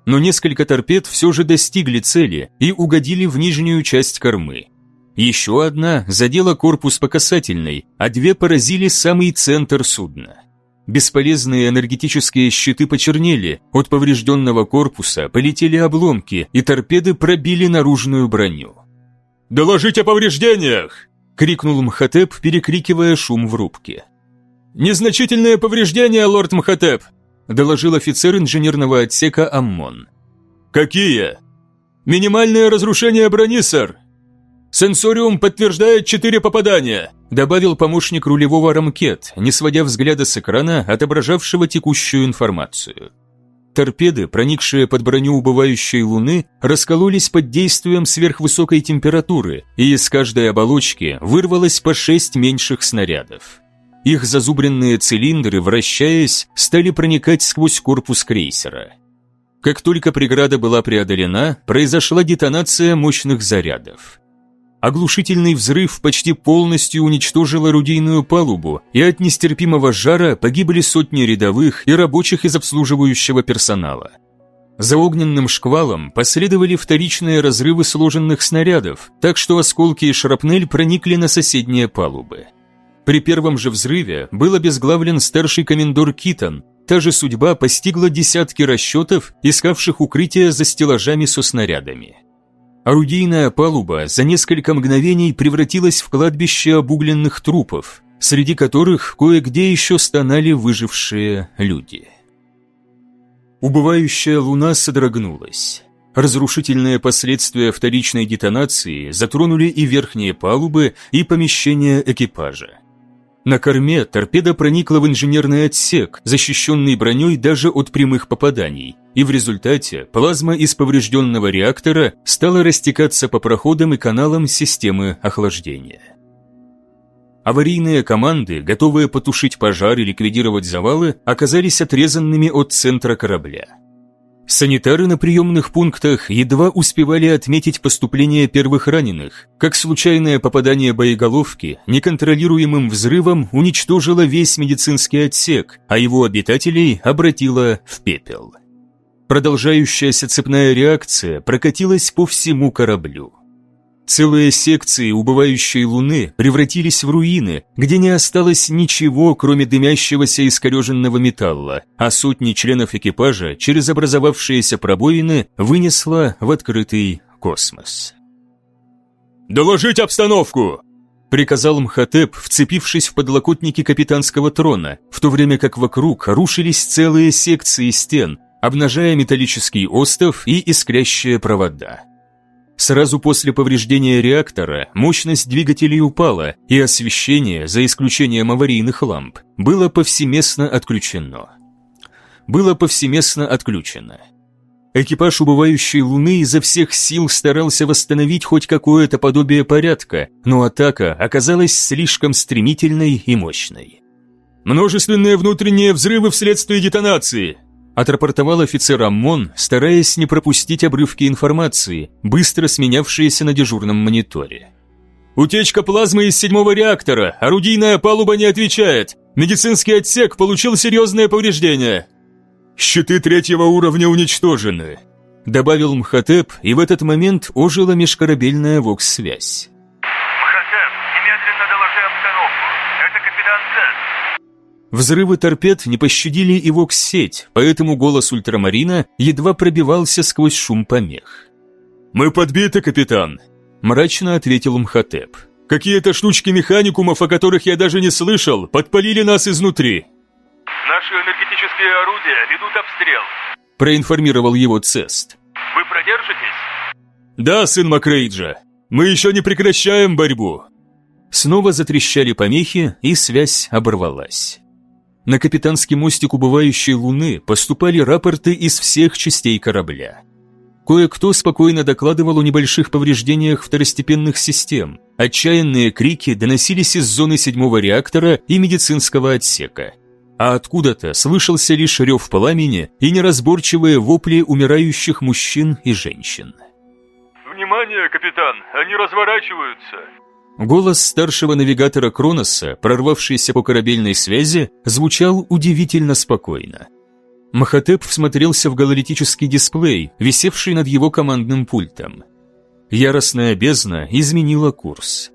Но несколько торпед все же достигли цели и угодили в нижнюю часть кормы. Еще одна задела корпус по касательной, а две поразили самый центр судна. Бесполезные энергетические щиты почернели, от поврежденного корпуса полетели обломки, и торпеды пробили наружную броню. «Доложить о повреждениях!» — крикнул Мхотеп, перекрикивая шум в рубке. «Незначительное повреждение, лорд Мхотеп!» — доложил офицер инженерного отсека Аммон. «Какие?» «Минимальное разрушение брони, сэр!» «Сенсориум подтверждает четыре попадания», добавил помощник рулевого Рамкет, не сводя взгляда с экрана, отображавшего текущую информацию. Торпеды, проникшие под броню убывающей Луны, раскололись под действием сверхвысокой температуры, и из каждой оболочки вырвалось по шесть меньших снарядов. Их зазубренные цилиндры, вращаясь, стали проникать сквозь корпус крейсера. Как только преграда была преодолена, произошла детонация мощных зарядов. Оглушительный взрыв почти полностью уничтожил орудийную палубу, и от нестерпимого жара погибли сотни рядовых и рабочих из обслуживающего персонала. За огненным шквалом последовали вторичные разрывы сложенных снарядов, так что осколки и шрапнель проникли на соседние палубы. При первом же взрыве был обезглавлен старший комендор Китон, та же судьба постигла десятки расчетов, искавших укрытия за стеллажами со снарядами. Орудийная палуба за несколько мгновений превратилась в кладбище обугленных трупов, среди которых кое-где еще стонали выжившие люди. Убывающая луна содрогнулась. Разрушительные последствия вторичной детонации затронули и верхние палубы, и помещения экипажа. На корме торпеда проникла в инженерный отсек, защищенный броней даже от прямых попаданий, и в результате плазма из поврежденного реактора стала растекаться по проходам и каналам системы охлаждения. Аварийные команды, готовые потушить пожар и ликвидировать завалы, оказались отрезанными от центра корабля. Санитары на приемных пунктах едва успевали отметить поступление первых раненых, как случайное попадание боеголовки неконтролируемым взрывом уничтожило весь медицинский отсек, а его обитателей обратило в пепел. Продолжающаяся цепная реакция прокатилась по всему кораблю. Целые секции убывающей Луны превратились в руины, где не осталось ничего, кроме дымящегося искореженного металла, а сотни членов экипажа через образовавшиеся пробоины вынесло в открытый космос. «Доложить обстановку!» приказал Мхотеп, вцепившись в подлокотники капитанского трона, в то время как вокруг рушились целые секции стен, обнажая металлический остов и искрящие провода. Сразу после повреждения реактора мощность двигателей упала, и освещение, за исключением аварийных ламп, было повсеместно отключено. Было повсеместно отключено. Экипаж убывающей Луны изо всех сил старался восстановить хоть какое-то подобие порядка, но атака оказалась слишком стремительной и мощной. «Множественные внутренние взрывы вследствие детонации», отрапортовал офицер Аммон, стараясь не пропустить обрывки информации, быстро сменявшиеся на дежурном мониторе. «Утечка плазмы из седьмого реактора, орудийная палуба не отвечает, медицинский отсек получил серьезное повреждение». «Щиты третьего уровня уничтожены», Добавил Мхотеп, и в этот момент ожила межкорабельная вокс-связь. Мхотеп, немедленно доложи обстановку. Это капитан Зет. Взрывы торпед не пощадили и вокс-сеть, поэтому голос ультрамарина едва пробивался сквозь шум помех. «Мы подбиты, капитан», – мрачно ответил Мхотеп. «Какие-то штучки механикумов, о которых я даже не слышал, подпалили нас изнутри». Наши энергетические орудия ведут обстрел. Проинформировал его Цест. Вы продержитесь? Да, сын Макрейджа. Мы еще не прекращаем борьбу. Снова затрещали помехи, и связь оборвалась. На капитанский мостик убывающей луны поступали рапорты из всех частей корабля. Кое-кто спокойно докладывал о небольших повреждениях второстепенных систем. Отчаянные крики доносились из зоны седьмого реактора и медицинского отсека – а откуда-то слышался лишь рев пламени и неразборчивые вопли умирающих мужчин и женщин. «Внимание, капитан, они разворачиваются!» Голос старшего навигатора Кроноса, прорвавшийся по корабельной связи, звучал удивительно спокойно. Махатеп всмотрелся в гололитический дисплей, висевший над его командным пультом. Яростная бездна изменила курс.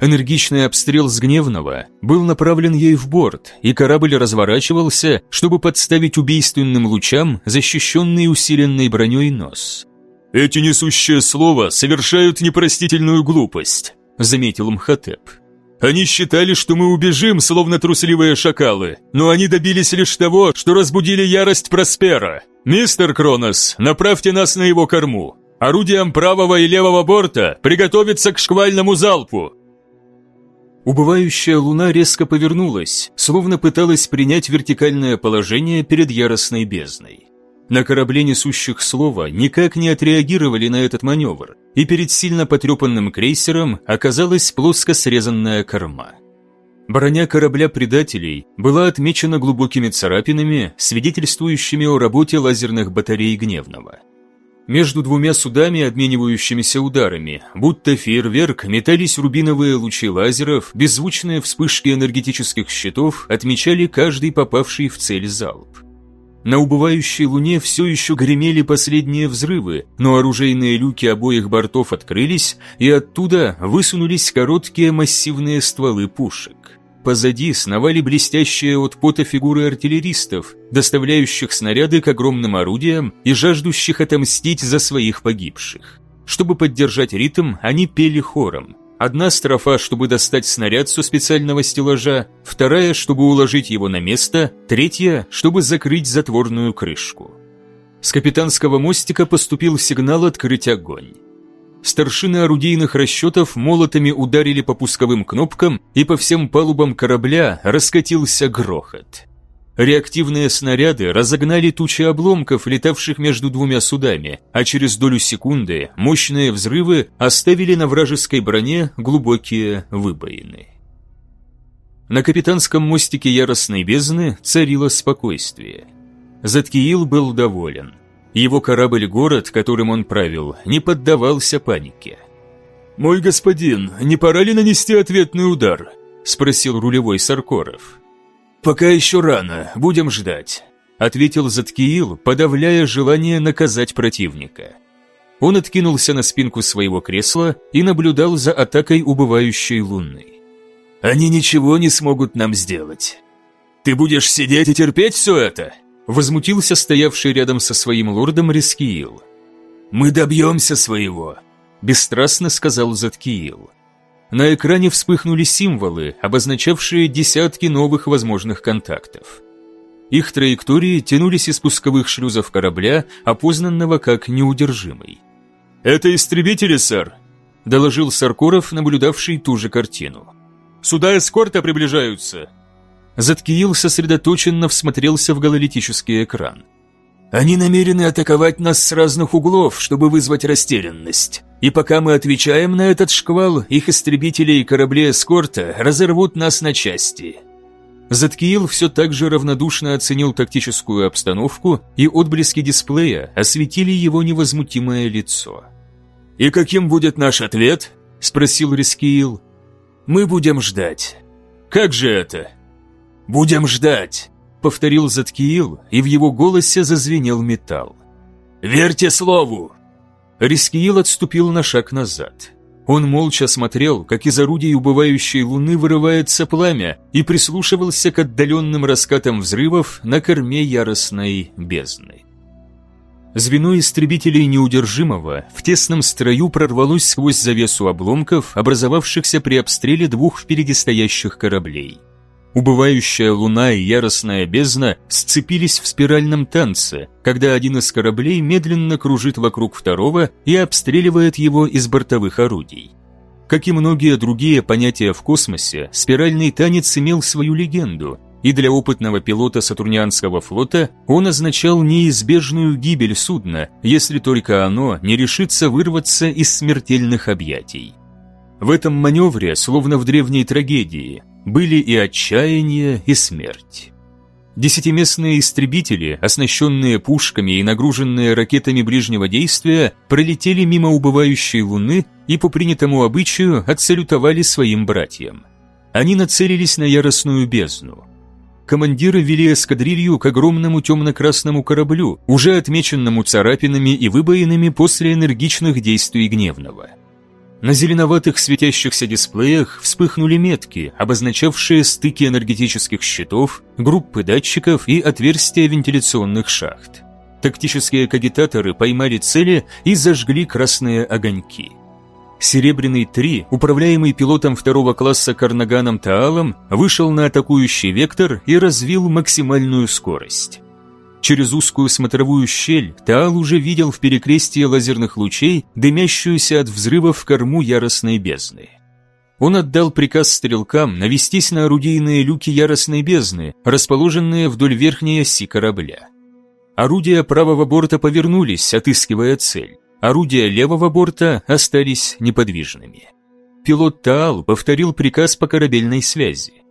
Энергичный обстрел с Гневного был направлен ей в борт, и корабль разворачивался, чтобы подставить убийственным лучам защищенный усиленной броней нос. «Эти несущие слова совершают непростительную глупость», — заметил Мхотеп. «Они считали, что мы убежим, словно трусливые шакалы, но они добились лишь того, что разбудили ярость Проспера. Мистер Кронос, направьте нас на его корму. Орудиям правого и левого борта приготовиться к шквальному залпу. Убывающая луна резко повернулась, словно пыталась принять вертикальное положение перед яростной бездной. На корабле несущих слова никак не отреагировали на этот маневр, и перед сильно потрепанным крейсером оказалась плоско срезанная корма. Броня корабля предателей была отмечена глубокими царапинами, свидетельствующими о работе лазерных батарей Гневного – между двумя судами, обменивающимися ударами, будто фейерверк, метались рубиновые лучи лазеров, беззвучные вспышки энергетических щитов отмечали каждый попавший в цель залп. На убывающей луне все еще гремели последние взрывы, но оружейные люки обоих бортов открылись, и оттуда высунулись короткие массивные стволы пушек. Позади сновали блестящие от пота фигуры артиллеристов, доставляющих снаряды к огромным орудиям и жаждущих отомстить за своих погибших. Чтобы поддержать ритм, они пели хором. Одна строфа, чтобы достать снаряд со специального стеллажа, вторая, чтобы уложить его на место, третья, чтобы закрыть затворную крышку. С капитанского мостика поступил сигнал открыть огонь старшины орудийных расчетов молотами ударили по пусковым кнопкам, и по всем палубам корабля раскатился грохот. Реактивные снаряды разогнали тучи обломков, летавших между двумя судами, а через долю секунды мощные взрывы оставили на вражеской броне глубокие выбоины. На капитанском мостике яростной бездны царило спокойствие. Заткиил был доволен. Его корабль-город, которым он правил, не поддавался панике. «Мой господин, не пора ли нанести ответный удар?» – спросил рулевой Саркоров. «Пока еще рано, будем ждать», – ответил Заткиил, подавляя желание наказать противника. Он откинулся на спинку своего кресла и наблюдал за атакой убывающей луны. «Они ничего не смогут нам сделать. Ты будешь сидеть и терпеть все это?» Возмутился стоявший рядом со своим лордом Рискиил. «Мы добьемся своего», – бесстрастно сказал Заткиил. На экране вспыхнули символы, обозначавшие десятки новых возможных контактов. Их траектории тянулись из пусковых шлюзов корабля, опознанного как неудержимый. «Это истребители, сэр», – доложил Саркоров, наблюдавший ту же картину. «Суда эскорта приближаются», Заткиил сосредоточенно всмотрелся в гололитический экран. «Они намерены атаковать нас с разных углов, чтобы вызвать растерянность. И пока мы отвечаем на этот шквал, их истребители и корабли эскорта разорвут нас на части». Заткиил все так же равнодушно оценил тактическую обстановку, и отблески дисплея осветили его невозмутимое лицо. «И каким будет наш ответ?» – спросил Рискиил. «Мы будем ждать». «Как же это?» «Будем ждать», — повторил Заткиил, и в его голосе зазвенел металл. Верьте слову!» Рискиил отступил на шаг назад. Он молча смотрел, как из орудий убывающей луны вырывается пламя, и прислушивался к отдаленным раскатам взрывов на корме яростной бездны. Звено истребителей неудержимого в тесном строю прорвалось сквозь завесу обломков, образовавшихся при обстреле двух впереди стоящих кораблей. Убывающая луна и яростная бездна сцепились в спиральном танце, когда один из кораблей медленно кружит вокруг второго и обстреливает его из бортовых орудий. Как и многие другие понятия в космосе, спиральный танец имел свою легенду – и для опытного пилота Сатурнианского флота он означал неизбежную гибель судна, если только оно не решится вырваться из смертельных объятий. В этом маневре, словно в древней трагедии, были и отчаяние, и смерть. Десятиместные истребители, оснащенные пушками и нагруженные ракетами ближнего действия, пролетели мимо убывающей Луны и по принятому обычаю отсалютовали своим братьям. Они нацелились на яростную бездну – командиры вели эскадрилью к огромному темно-красному кораблю, уже отмеченному царапинами и выбоинами после энергичных действий гневного. На зеленоватых светящихся дисплеях вспыхнули метки, обозначавшие стыки энергетических щитов, группы датчиков и отверстия вентиляционных шахт. Тактические кагитаторы поймали цели и зажгли красные огоньки. Серебряный-3, управляемый пилотом второго класса Карнаганом Таалом, вышел на атакующий вектор и развил максимальную скорость. Через узкую смотровую щель Таал уже видел в перекрестии лазерных лучей дымящуюся от взрывов корму яростной бездны. Он отдал приказ стрелкам навестись на орудийные люки яростной бездны, расположенные вдоль верхней оси корабля. Орудия правого борта повернулись, отыскивая цель. Орудия левого борта остались неподвижными. Пилот Таал повторил приказ по корабельной связи.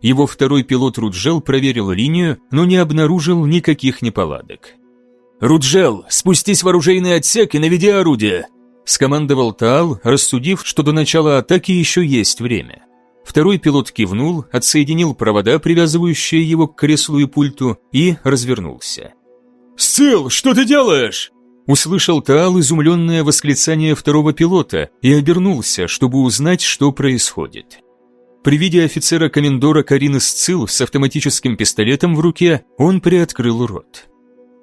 Его второй пилот Руджел проверил линию, но не обнаружил никаких неполадок. «Руджел, спустись в оружейный отсек и наведи орудие!» скомандовал Таал, рассудив, что до начала атаки еще есть время. Второй пилот кивнул, отсоединил провода, привязывающие его к креслу и пульту, и развернулся. «Сцил, что ты делаешь?» Услышал Таал изумленное восклицание второго пилота и обернулся, чтобы узнать, что происходит. При виде офицера-комендора Карины Сцил с автоматическим пистолетом в руке, он приоткрыл рот.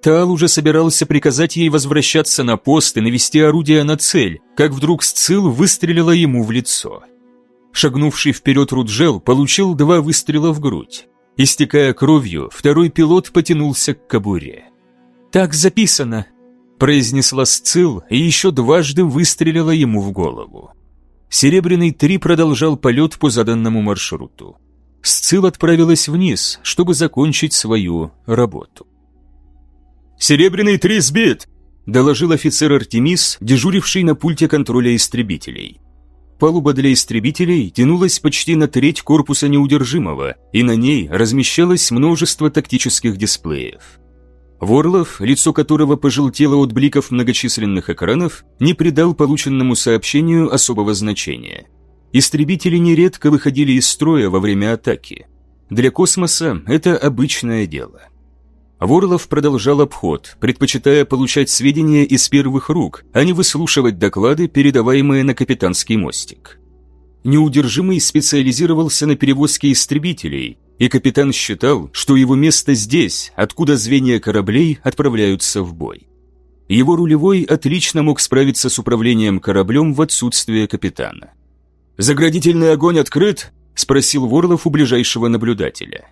Таал уже собирался приказать ей возвращаться на пост и навести орудие на цель, как вдруг Сцил выстрелила ему в лицо. Шагнувший вперед Руджел получил два выстрела в грудь. Истекая кровью, второй пилот потянулся к кобуре. «Так записано», произнесла Сцил и еще дважды выстрелила ему в голову. Серебряный три продолжал полет по заданному маршруту. Сцил отправилась вниз, чтобы закончить свою работу. «Серебряный три сбит!» – доложил офицер Артемис, дежуривший на пульте контроля истребителей. Палуба для истребителей тянулась почти на треть корпуса неудержимого, и на ней размещалось множество тактических дисплеев. Ворлов, лицо которого пожелтело от бликов многочисленных экранов, не придал полученному сообщению особого значения. Истребители нередко выходили из строя во время атаки. Для космоса это обычное дело. Ворлов продолжал обход, предпочитая получать сведения из первых рук, а не выслушивать доклады, передаваемые на капитанский мостик. Неудержимый специализировался на перевозке истребителей, и капитан считал, что его место здесь, откуда звенья кораблей отправляются в бой. Его рулевой отлично мог справиться с управлением кораблем в отсутствие капитана. «Заградительный огонь открыт?» – спросил Ворлов у ближайшего наблюдателя.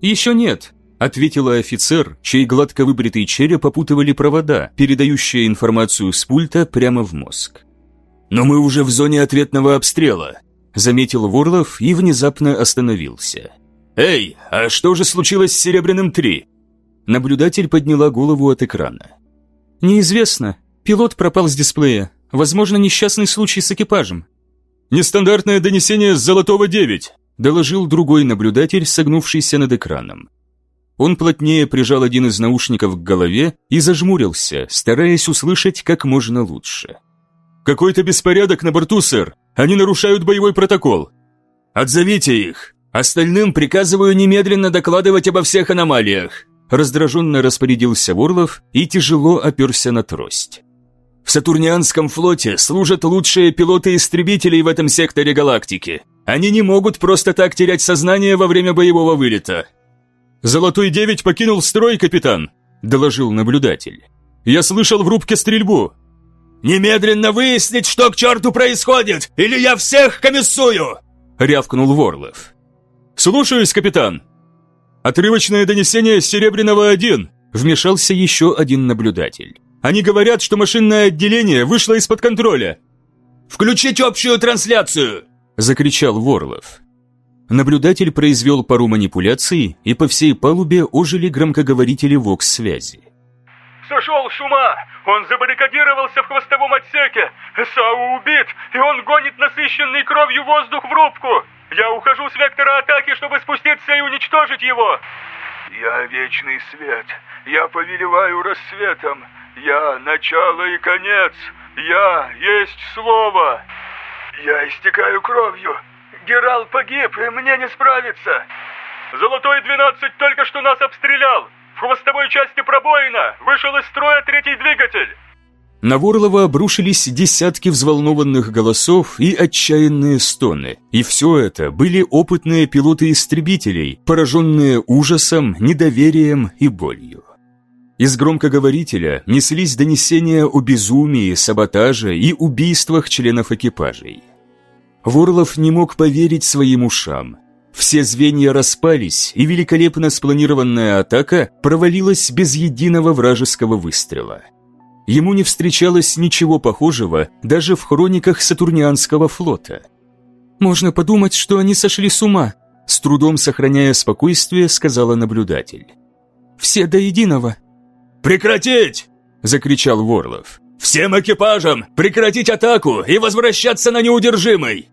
«Еще нет», – ответила офицер, чей гладко выбритый череп опутывали провода, передающие информацию с пульта прямо в мозг. «Но мы уже в зоне ответного обстрела», – заметил Ворлов и внезапно остановился. «Эй, а что же случилось с Серебряным-3?» Наблюдатель подняла голову от экрана. «Неизвестно. Пилот пропал с дисплея. Возможно, несчастный случай с экипажем». «Нестандартное донесение с Золотого-9», доложил другой наблюдатель, согнувшийся над экраном. Он плотнее прижал один из наушников к голове и зажмурился, стараясь услышать как можно лучше. «Какой-то беспорядок на борту, сэр. Они нарушают боевой протокол». «Отзовите их», Остальным приказываю немедленно докладывать обо всех аномалиях. Раздраженно распорядился Ворлов и тяжело оперся на трость. В Сатурнианском флоте служат лучшие пилоты истребителей в этом секторе галактики. Они не могут просто так терять сознание во время боевого вылета. «Золотой девять покинул строй, капитан», – доложил наблюдатель. «Я слышал в рубке стрельбу». «Немедленно выяснить, что к черту происходит, или я всех комиссую!» – рявкнул Ворлов. «Слушаюсь, капитан!» «Отрывочное донесение Серебряного-1», – вмешался еще один наблюдатель. Они говорят, что машинное отделение вышло из-под контроля. Включить общую трансляцию!» – закричал Ворлов. Наблюдатель произвел пару манипуляций, и по всей палубе ожили громкоговорители ВОКС-связи. «Сошел с ума! Он забаррикадировался в хвостовом отсеке! Сау убит, и он гонит насыщенный кровью воздух в рубку! Я ухожу с вектора атаки, чтобы спуститься и уничтожить его!» «Я вечный свет! Я повелеваю рассветом! Я – начало и конец. Я есть слово. Я истекаю кровью. Герал погиб, и мне не справиться. Золотой 12 только что нас обстрелял. В хвостовой части пробоина. Вышел из строя третий двигатель. На Ворлова обрушились десятки взволнованных голосов и отчаянные стоны. И все это были опытные пилоты истребителей, пораженные ужасом, недоверием и болью. Из громкоговорителя неслись донесения о безумии, саботаже и убийствах членов экипажей. Ворлов не мог поверить своим ушам. Все звенья распались, и великолепно спланированная атака провалилась без единого вражеского выстрела. Ему не встречалось ничего похожего даже в хрониках Сатурнианского флота. «Можно подумать, что они сошли с ума», с трудом сохраняя спокойствие, сказала наблюдатель. «Все до единого. «Прекратить!» – закричал Ворлов. «Всем экипажам прекратить атаку и возвращаться на неудержимый!»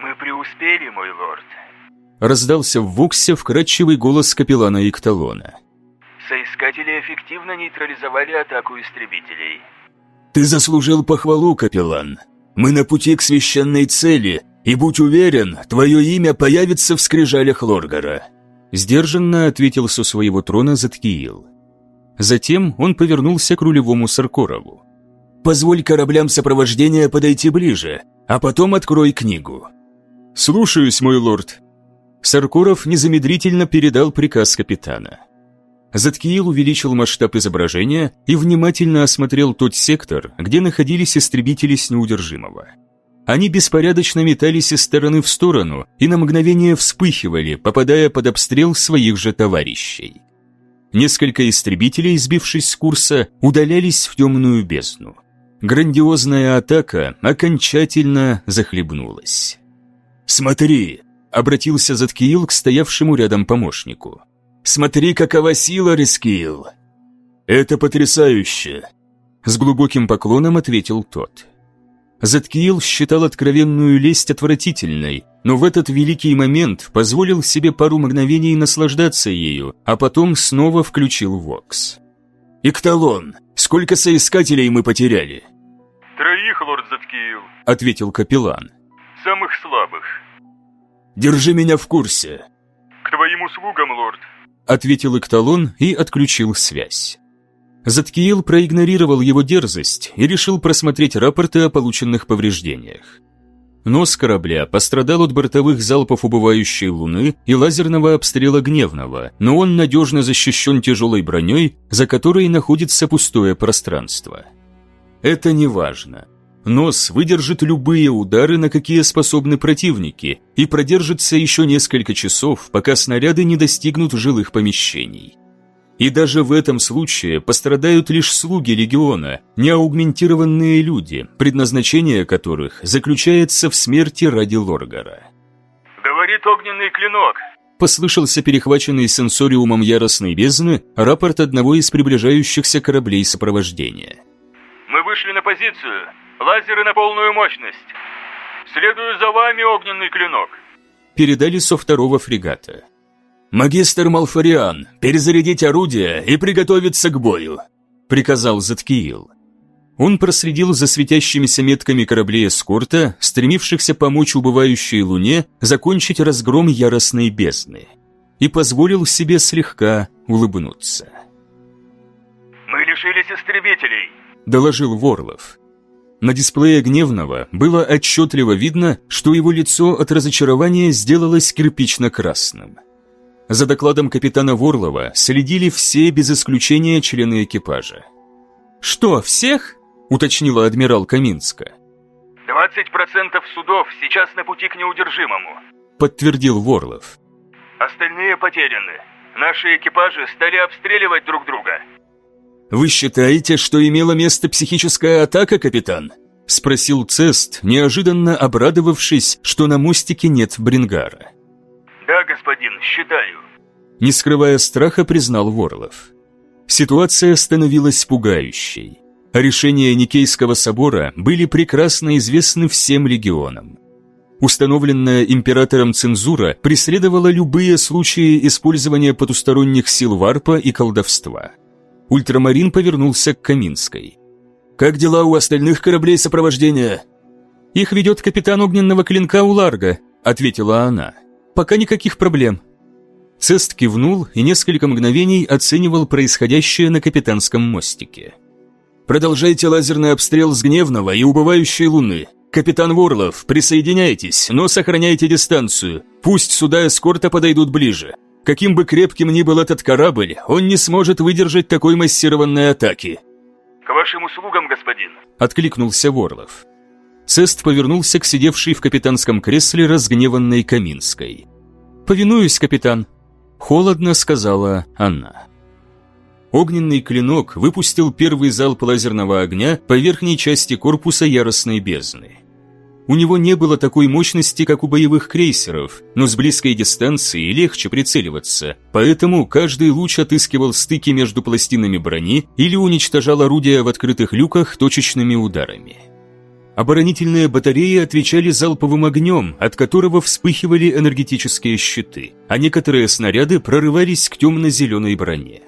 «Мы преуспели, мой лорд», – раздался в Вуксе вкрадчивый голос капеллана Икталона. «Соискатели эффективно нейтрализовали атаку истребителей». «Ты заслужил похвалу, капеллан. Мы на пути к священной цели, и будь уверен, твое имя появится в скрижалях Лоргара», – сдержанно ответил со своего трона Заткиил. Затем он повернулся к рулевому Саркорову. «Позволь кораблям сопровождения подойти ближе, а потом открой книгу». «Слушаюсь, мой лорд». Саркоров незамедлительно передал приказ капитана. Заткиил увеличил масштаб изображения и внимательно осмотрел тот сектор, где находились истребители с неудержимого. Они беспорядочно метались из стороны в сторону и на мгновение вспыхивали, попадая под обстрел своих же товарищей. Несколько истребителей, сбившись с курса, удалялись в темную бездну. Грандиозная атака окончательно захлебнулась. «Смотри!» — обратился Заткиил к стоявшему рядом помощнику. «Смотри, какова сила, Рискиил!» «Это потрясающе!» С глубоким поклоном ответил тот. Заткиил считал откровенную лесть отвратительной, но в этот великий момент позволил себе пару мгновений наслаждаться ею, а потом снова включил Вокс. «Икталон, сколько соискателей мы потеряли?» «Троих, лорд Заткиил», — ответил капеллан. «Самых слабых». «Держи меня в курсе». «К твоим услугам, лорд», — ответил Икталон и отключил связь. Заткиил проигнорировал его дерзость и решил просмотреть рапорты о полученных повреждениях. Нос корабля пострадал от бортовых залпов убывающей луны и лазерного обстрела гневного, но он надежно защищен тяжелой броней, за которой находится пустое пространство. Это не важно. Нос выдержит любые удары, на какие способны противники, и продержится еще несколько часов, пока снаряды не достигнут жилых помещений. И даже в этом случае пострадают лишь слуги легиона, не аугментированные люди, предназначение которых заключается в смерти ради Лоргара. «Говорит огненный клинок», послышался перехваченный сенсориумом яростной бездны рапорт одного из приближающихся кораблей сопровождения. «Мы вышли на позицию. Лазеры на полную мощность. Следую за вами, огненный клинок». Передали со второго фрегата. «Магистр Малфариан, перезарядить орудие и приготовиться к бою», — приказал Заткиил. Он проследил за светящимися метками кораблей эскорта, стремившихся помочь убывающей луне закончить разгром яростной бездны, и позволил себе слегка улыбнуться. «Мы лишились истребителей», — доложил Ворлов. На дисплее Гневного было отчетливо видно, что его лицо от разочарования сделалось кирпично-красным. За докладом капитана Ворлова следили все без исключения члены экипажа. «Что, всех?» – уточнила адмирал Каминска. «20% судов сейчас на пути к неудержимому», – подтвердил Ворлов. «Остальные потеряны. Наши экипажи стали обстреливать друг друга. «Вы считаете, что имела место психическая атака, капитан?» – спросил Цест, неожиданно обрадовавшись, что на мостике нет Брингара. «Да, господин, считаю», – не скрывая страха, признал Ворлов. Ситуация становилась пугающей. Решения Никейского собора были прекрасно известны всем легионам. Установленная императором цензура преследовала любые случаи использования потусторонних сил варпа и колдовства – Ультрамарин повернулся к Каминской. «Как дела у остальных кораблей сопровождения?» «Их ведет капитан огненного клинка Уларга», — ответила она. «Пока никаких проблем». Цест кивнул и несколько мгновений оценивал происходящее на капитанском мостике. «Продолжайте лазерный обстрел с гневного и убывающей луны. Капитан Ворлов, присоединяйтесь, но сохраняйте дистанцию. Пусть суда эскорта подойдут ближе. Каким бы крепким ни был этот корабль, он не сможет выдержать такой массированной атаки. «К вашим услугам, господин», — откликнулся Ворлов. Цест повернулся к сидевшей в капитанском кресле разгневанной Каминской. «Повинуюсь, капитан», — холодно сказала она. Огненный клинок выпустил первый залп лазерного огня по верхней части корпуса яростной бездны. У него не было такой мощности, как у боевых крейсеров, но с близкой дистанции легче прицеливаться, поэтому каждый луч отыскивал стыки между пластинами брони или уничтожал орудия в открытых люках точечными ударами. Оборонительные батареи отвечали залповым огнем, от которого вспыхивали энергетические щиты, а некоторые снаряды прорывались к темно-зеленой броне.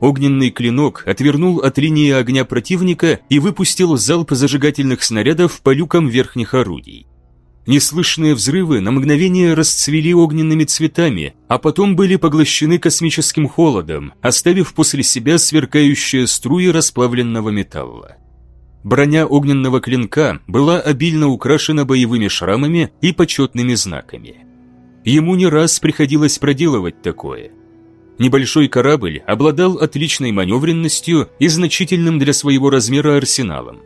Огненный клинок отвернул от линии огня противника и выпустил залп зажигательных снарядов по люкам верхних орудий. Неслышные взрывы на мгновение расцвели огненными цветами, а потом были поглощены космическим холодом, оставив после себя сверкающие струи расплавленного металла. Броня огненного клинка была обильно украшена боевыми шрамами и почетными знаками. Ему не раз приходилось проделывать такое – Небольшой корабль обладал отличной маневренностью и значительным для своего размера арсеналом.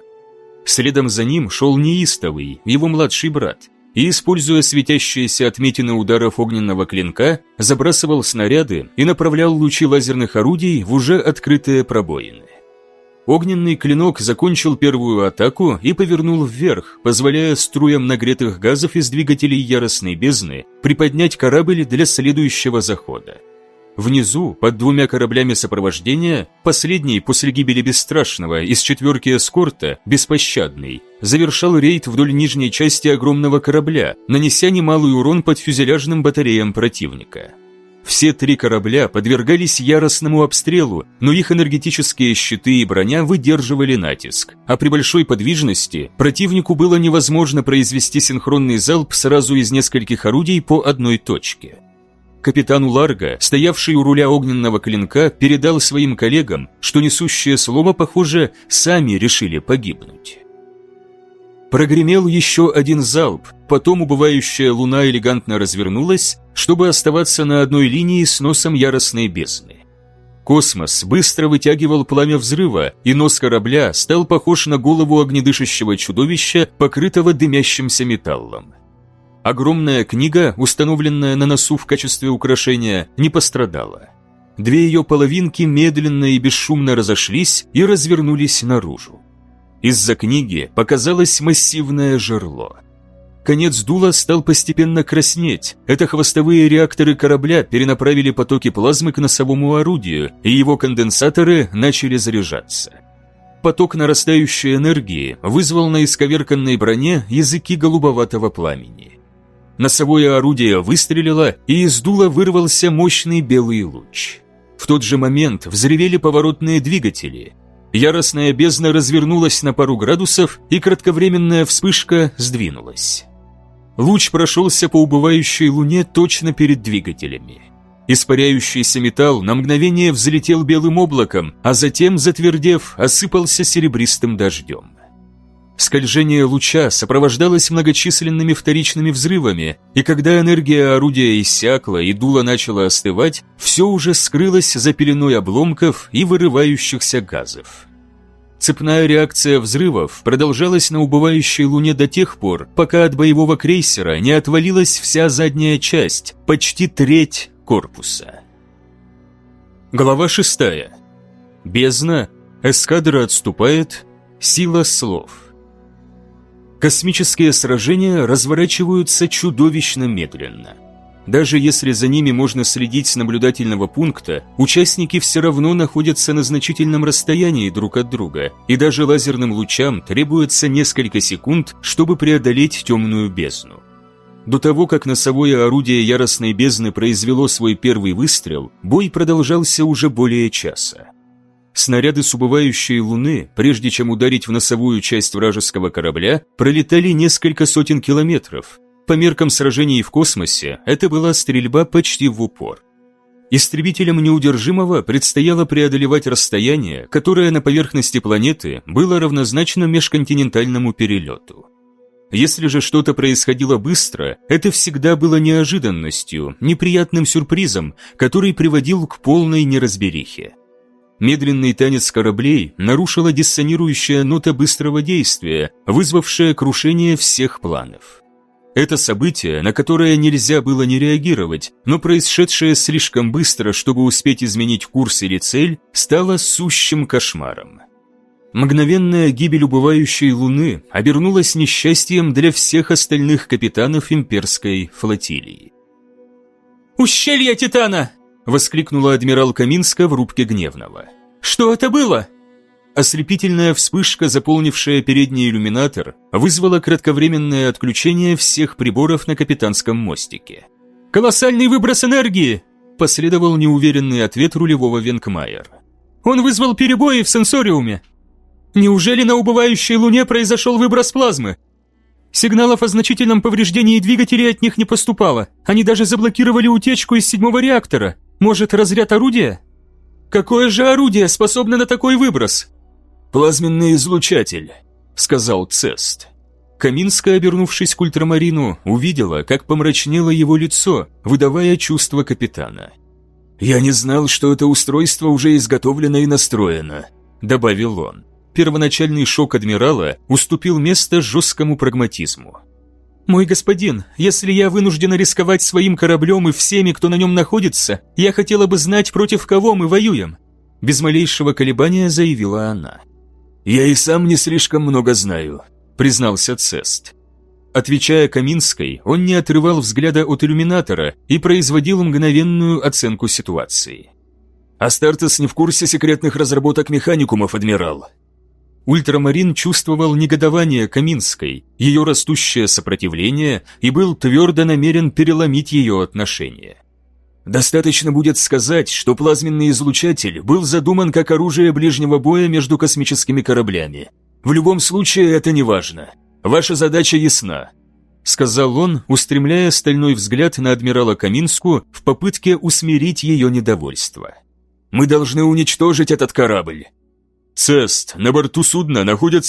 Следом за ним шел неистовый, его младший брат, и, используя светящиеся отметины ударов огненного клинка, забрасывал снаряды и направлял лучи лазерных орудий в уже открытые пробоины. Огненный клинок закончил первую атаку и повернул вверх, позволяя струям нагретых газов из двигателей яростной бездны приподнять корабль для следующего захода. Внизу, под двумя кораблями сопровождения, последний после гибели Бесстрашного из четверки эскорта, Беспощадный, завершал рейд вдоль нижней части огромного корабля, нанеся немалый урон под фюзеляжным батареям противника. Все три корабля подвергались яростному обстрелу, но их энергетические щиты и броня выдерживали натиск, а при большой подвижности противнику было невозможно произвести синхронный залп сразу из нескольких орудий по одной точке. Капитан Ларго, стоявший у руля огненного клинка, передал своим коллегам, что несущие слово, похоже, сами решили погибнуть. Прогремел еще один залп, потом убывающая луна элегантно развернулась, чтобы оставаться на одной линии с носом яростной бездны. Космос быстро вытягивал пламя взрыва, и нос корабля стал похож на голову огнедышащего чудовища, покрытого дымящимся металлом. Огромная книга, установленная на носу в качестве украшения, не пострадала. Две ее половинки медленно и бесшумно разошлись и развернулись наружу. Из-за книги показалось массивное жерло. Конец дула стал постепенно краснеть. Это хвостовые реакторы корабля перенаправили потоки плазмы к носовому орудию, и его конденсаторы начали заряжаться. Поток нарастающей энергии вызвал на исковерканной броне языки голубоватого пламени. Носовое орудие выстрелило, и из дула вырвался мощный белый луч. В тот же момент взревели поворотные двигатели. Яростная бездна развернулась на пару градусов, и кратковременная вспышка сдвинулась. Луч прошелся по убывающей луне точно перед двигателями. Испаряющийся металл на мгновение взлетел белым облаком, а затем, затвердев, осыпался серебристым дождем. Скольжение луча сопровождалось многочисленными вторичными взрывами, и когда энергия орудия иссякла и дуло начало остывать, все уже скрылось за пеленой обломков и вырывающихся газов. Цепная реакция взрывов продолжалась на убывающей Луне до тех пор, пока от боевого крейсера не отвалилась вся задняя часть, почти треть корпуса. Глава 6. Бездна. Эскадра отступает. Сила слов. Космические сражения разворачиваются чудовищно медленно. Даже если за ними можно следить с наблюдательного пункта, участники все равно находятся на значительном расстоянии друг от друга, и даже лазерным лучам требуется несколько секунд, чтобы преодолеть темную бездну. До того, как носовое орудие яростной бездны произвело свой первый выстрел, бой продолжался уже более часа. Снаряды с убывающей луны, прежде чем ударить в носовую часть вражеского корабля, пролетали несколько сотен километров. По меркам сражений в космосе, это была стрельба почти в упор. Истребителям неудержимого предстояло преодолевать расстояние, которое на поверхности планеты было равнозначно межконтинентальному перелету. Если же что-то происходило быстро, это всегда было неожиданностью, неприятным сюрпризом, который приводил к полной неразберихе. Медленный танец кораблей нарушила диссонирующая нота быстрого действия, вызвавшая крушение всех планов. Это событие, на которое нельзя было не реагировать, но происшедшее слишком быстро, чтобы успеть изменить курс или цель, стало сущим кошмаром. Мгновенная гибель убывающей Луны обернулась несчастьем для всех остальных капитанов имперской флотилии. «Ущелье Титана!» – воскликнула адмирал Каминска в рубке Гневного. «Что это было?» Ослепительная вспышка, заполнившая передний иллюминатор, вызвала кратковременное отключение всех приборов на капитанском мостике. «Колоссальный выброс энергии!» – последовал неуверенный ответ рулевого Венкмайера. «Он вызвал перебои в сенсориуме!» Неужели на убывающей Луне произошел выброс плазмы? Сигналов о значительном повреждении двигателей от них не поступало. Они даже заблокировали утечку из седьмого реактора. Может, разряд орудия? Какое же орудие способно на такой выброс? Плазменный излучатель, сказал Цест. Каминская, обернувшись к ультрамарину, увидела, как помрачнело его лицо, выдавая чувство капитана. «Я не знал, что это устройство уже изготовлено и настроено», — добавил он первоначальный шок адмирала уступил место жесткому прагматизму. «Мой господин, если я вынуждена рисковать своим кораблем и всеми, кто на нем находится, я хотела бы знать, против кого мы воюем», без малейшего колебания заявила она. «Я и сам не слишком много знаю», признался Цест. Отвечая Каминской, он не отрывал взгляда от иллюминатора и производил мгновенную оценку ситуации. «Астартес не в курсе секретных разработок механикумов, адмирал», Ультрамарин чувствовал негодование Каминской, ее растущее сопротивление и был твердо намерен переломить ее отношения. Достаточно будет сказать, что плазменный излучатель был задуман как оружие ближнего боя между космическими кораблями. В любом случае это не важно. Ваша задача ясна, сказал он, устремляя стальной взгляд на адмирала Каминску в попытке усмирить ее недовольство. Мы должны уничтожить этот корабль. Цест, на борту судна находятся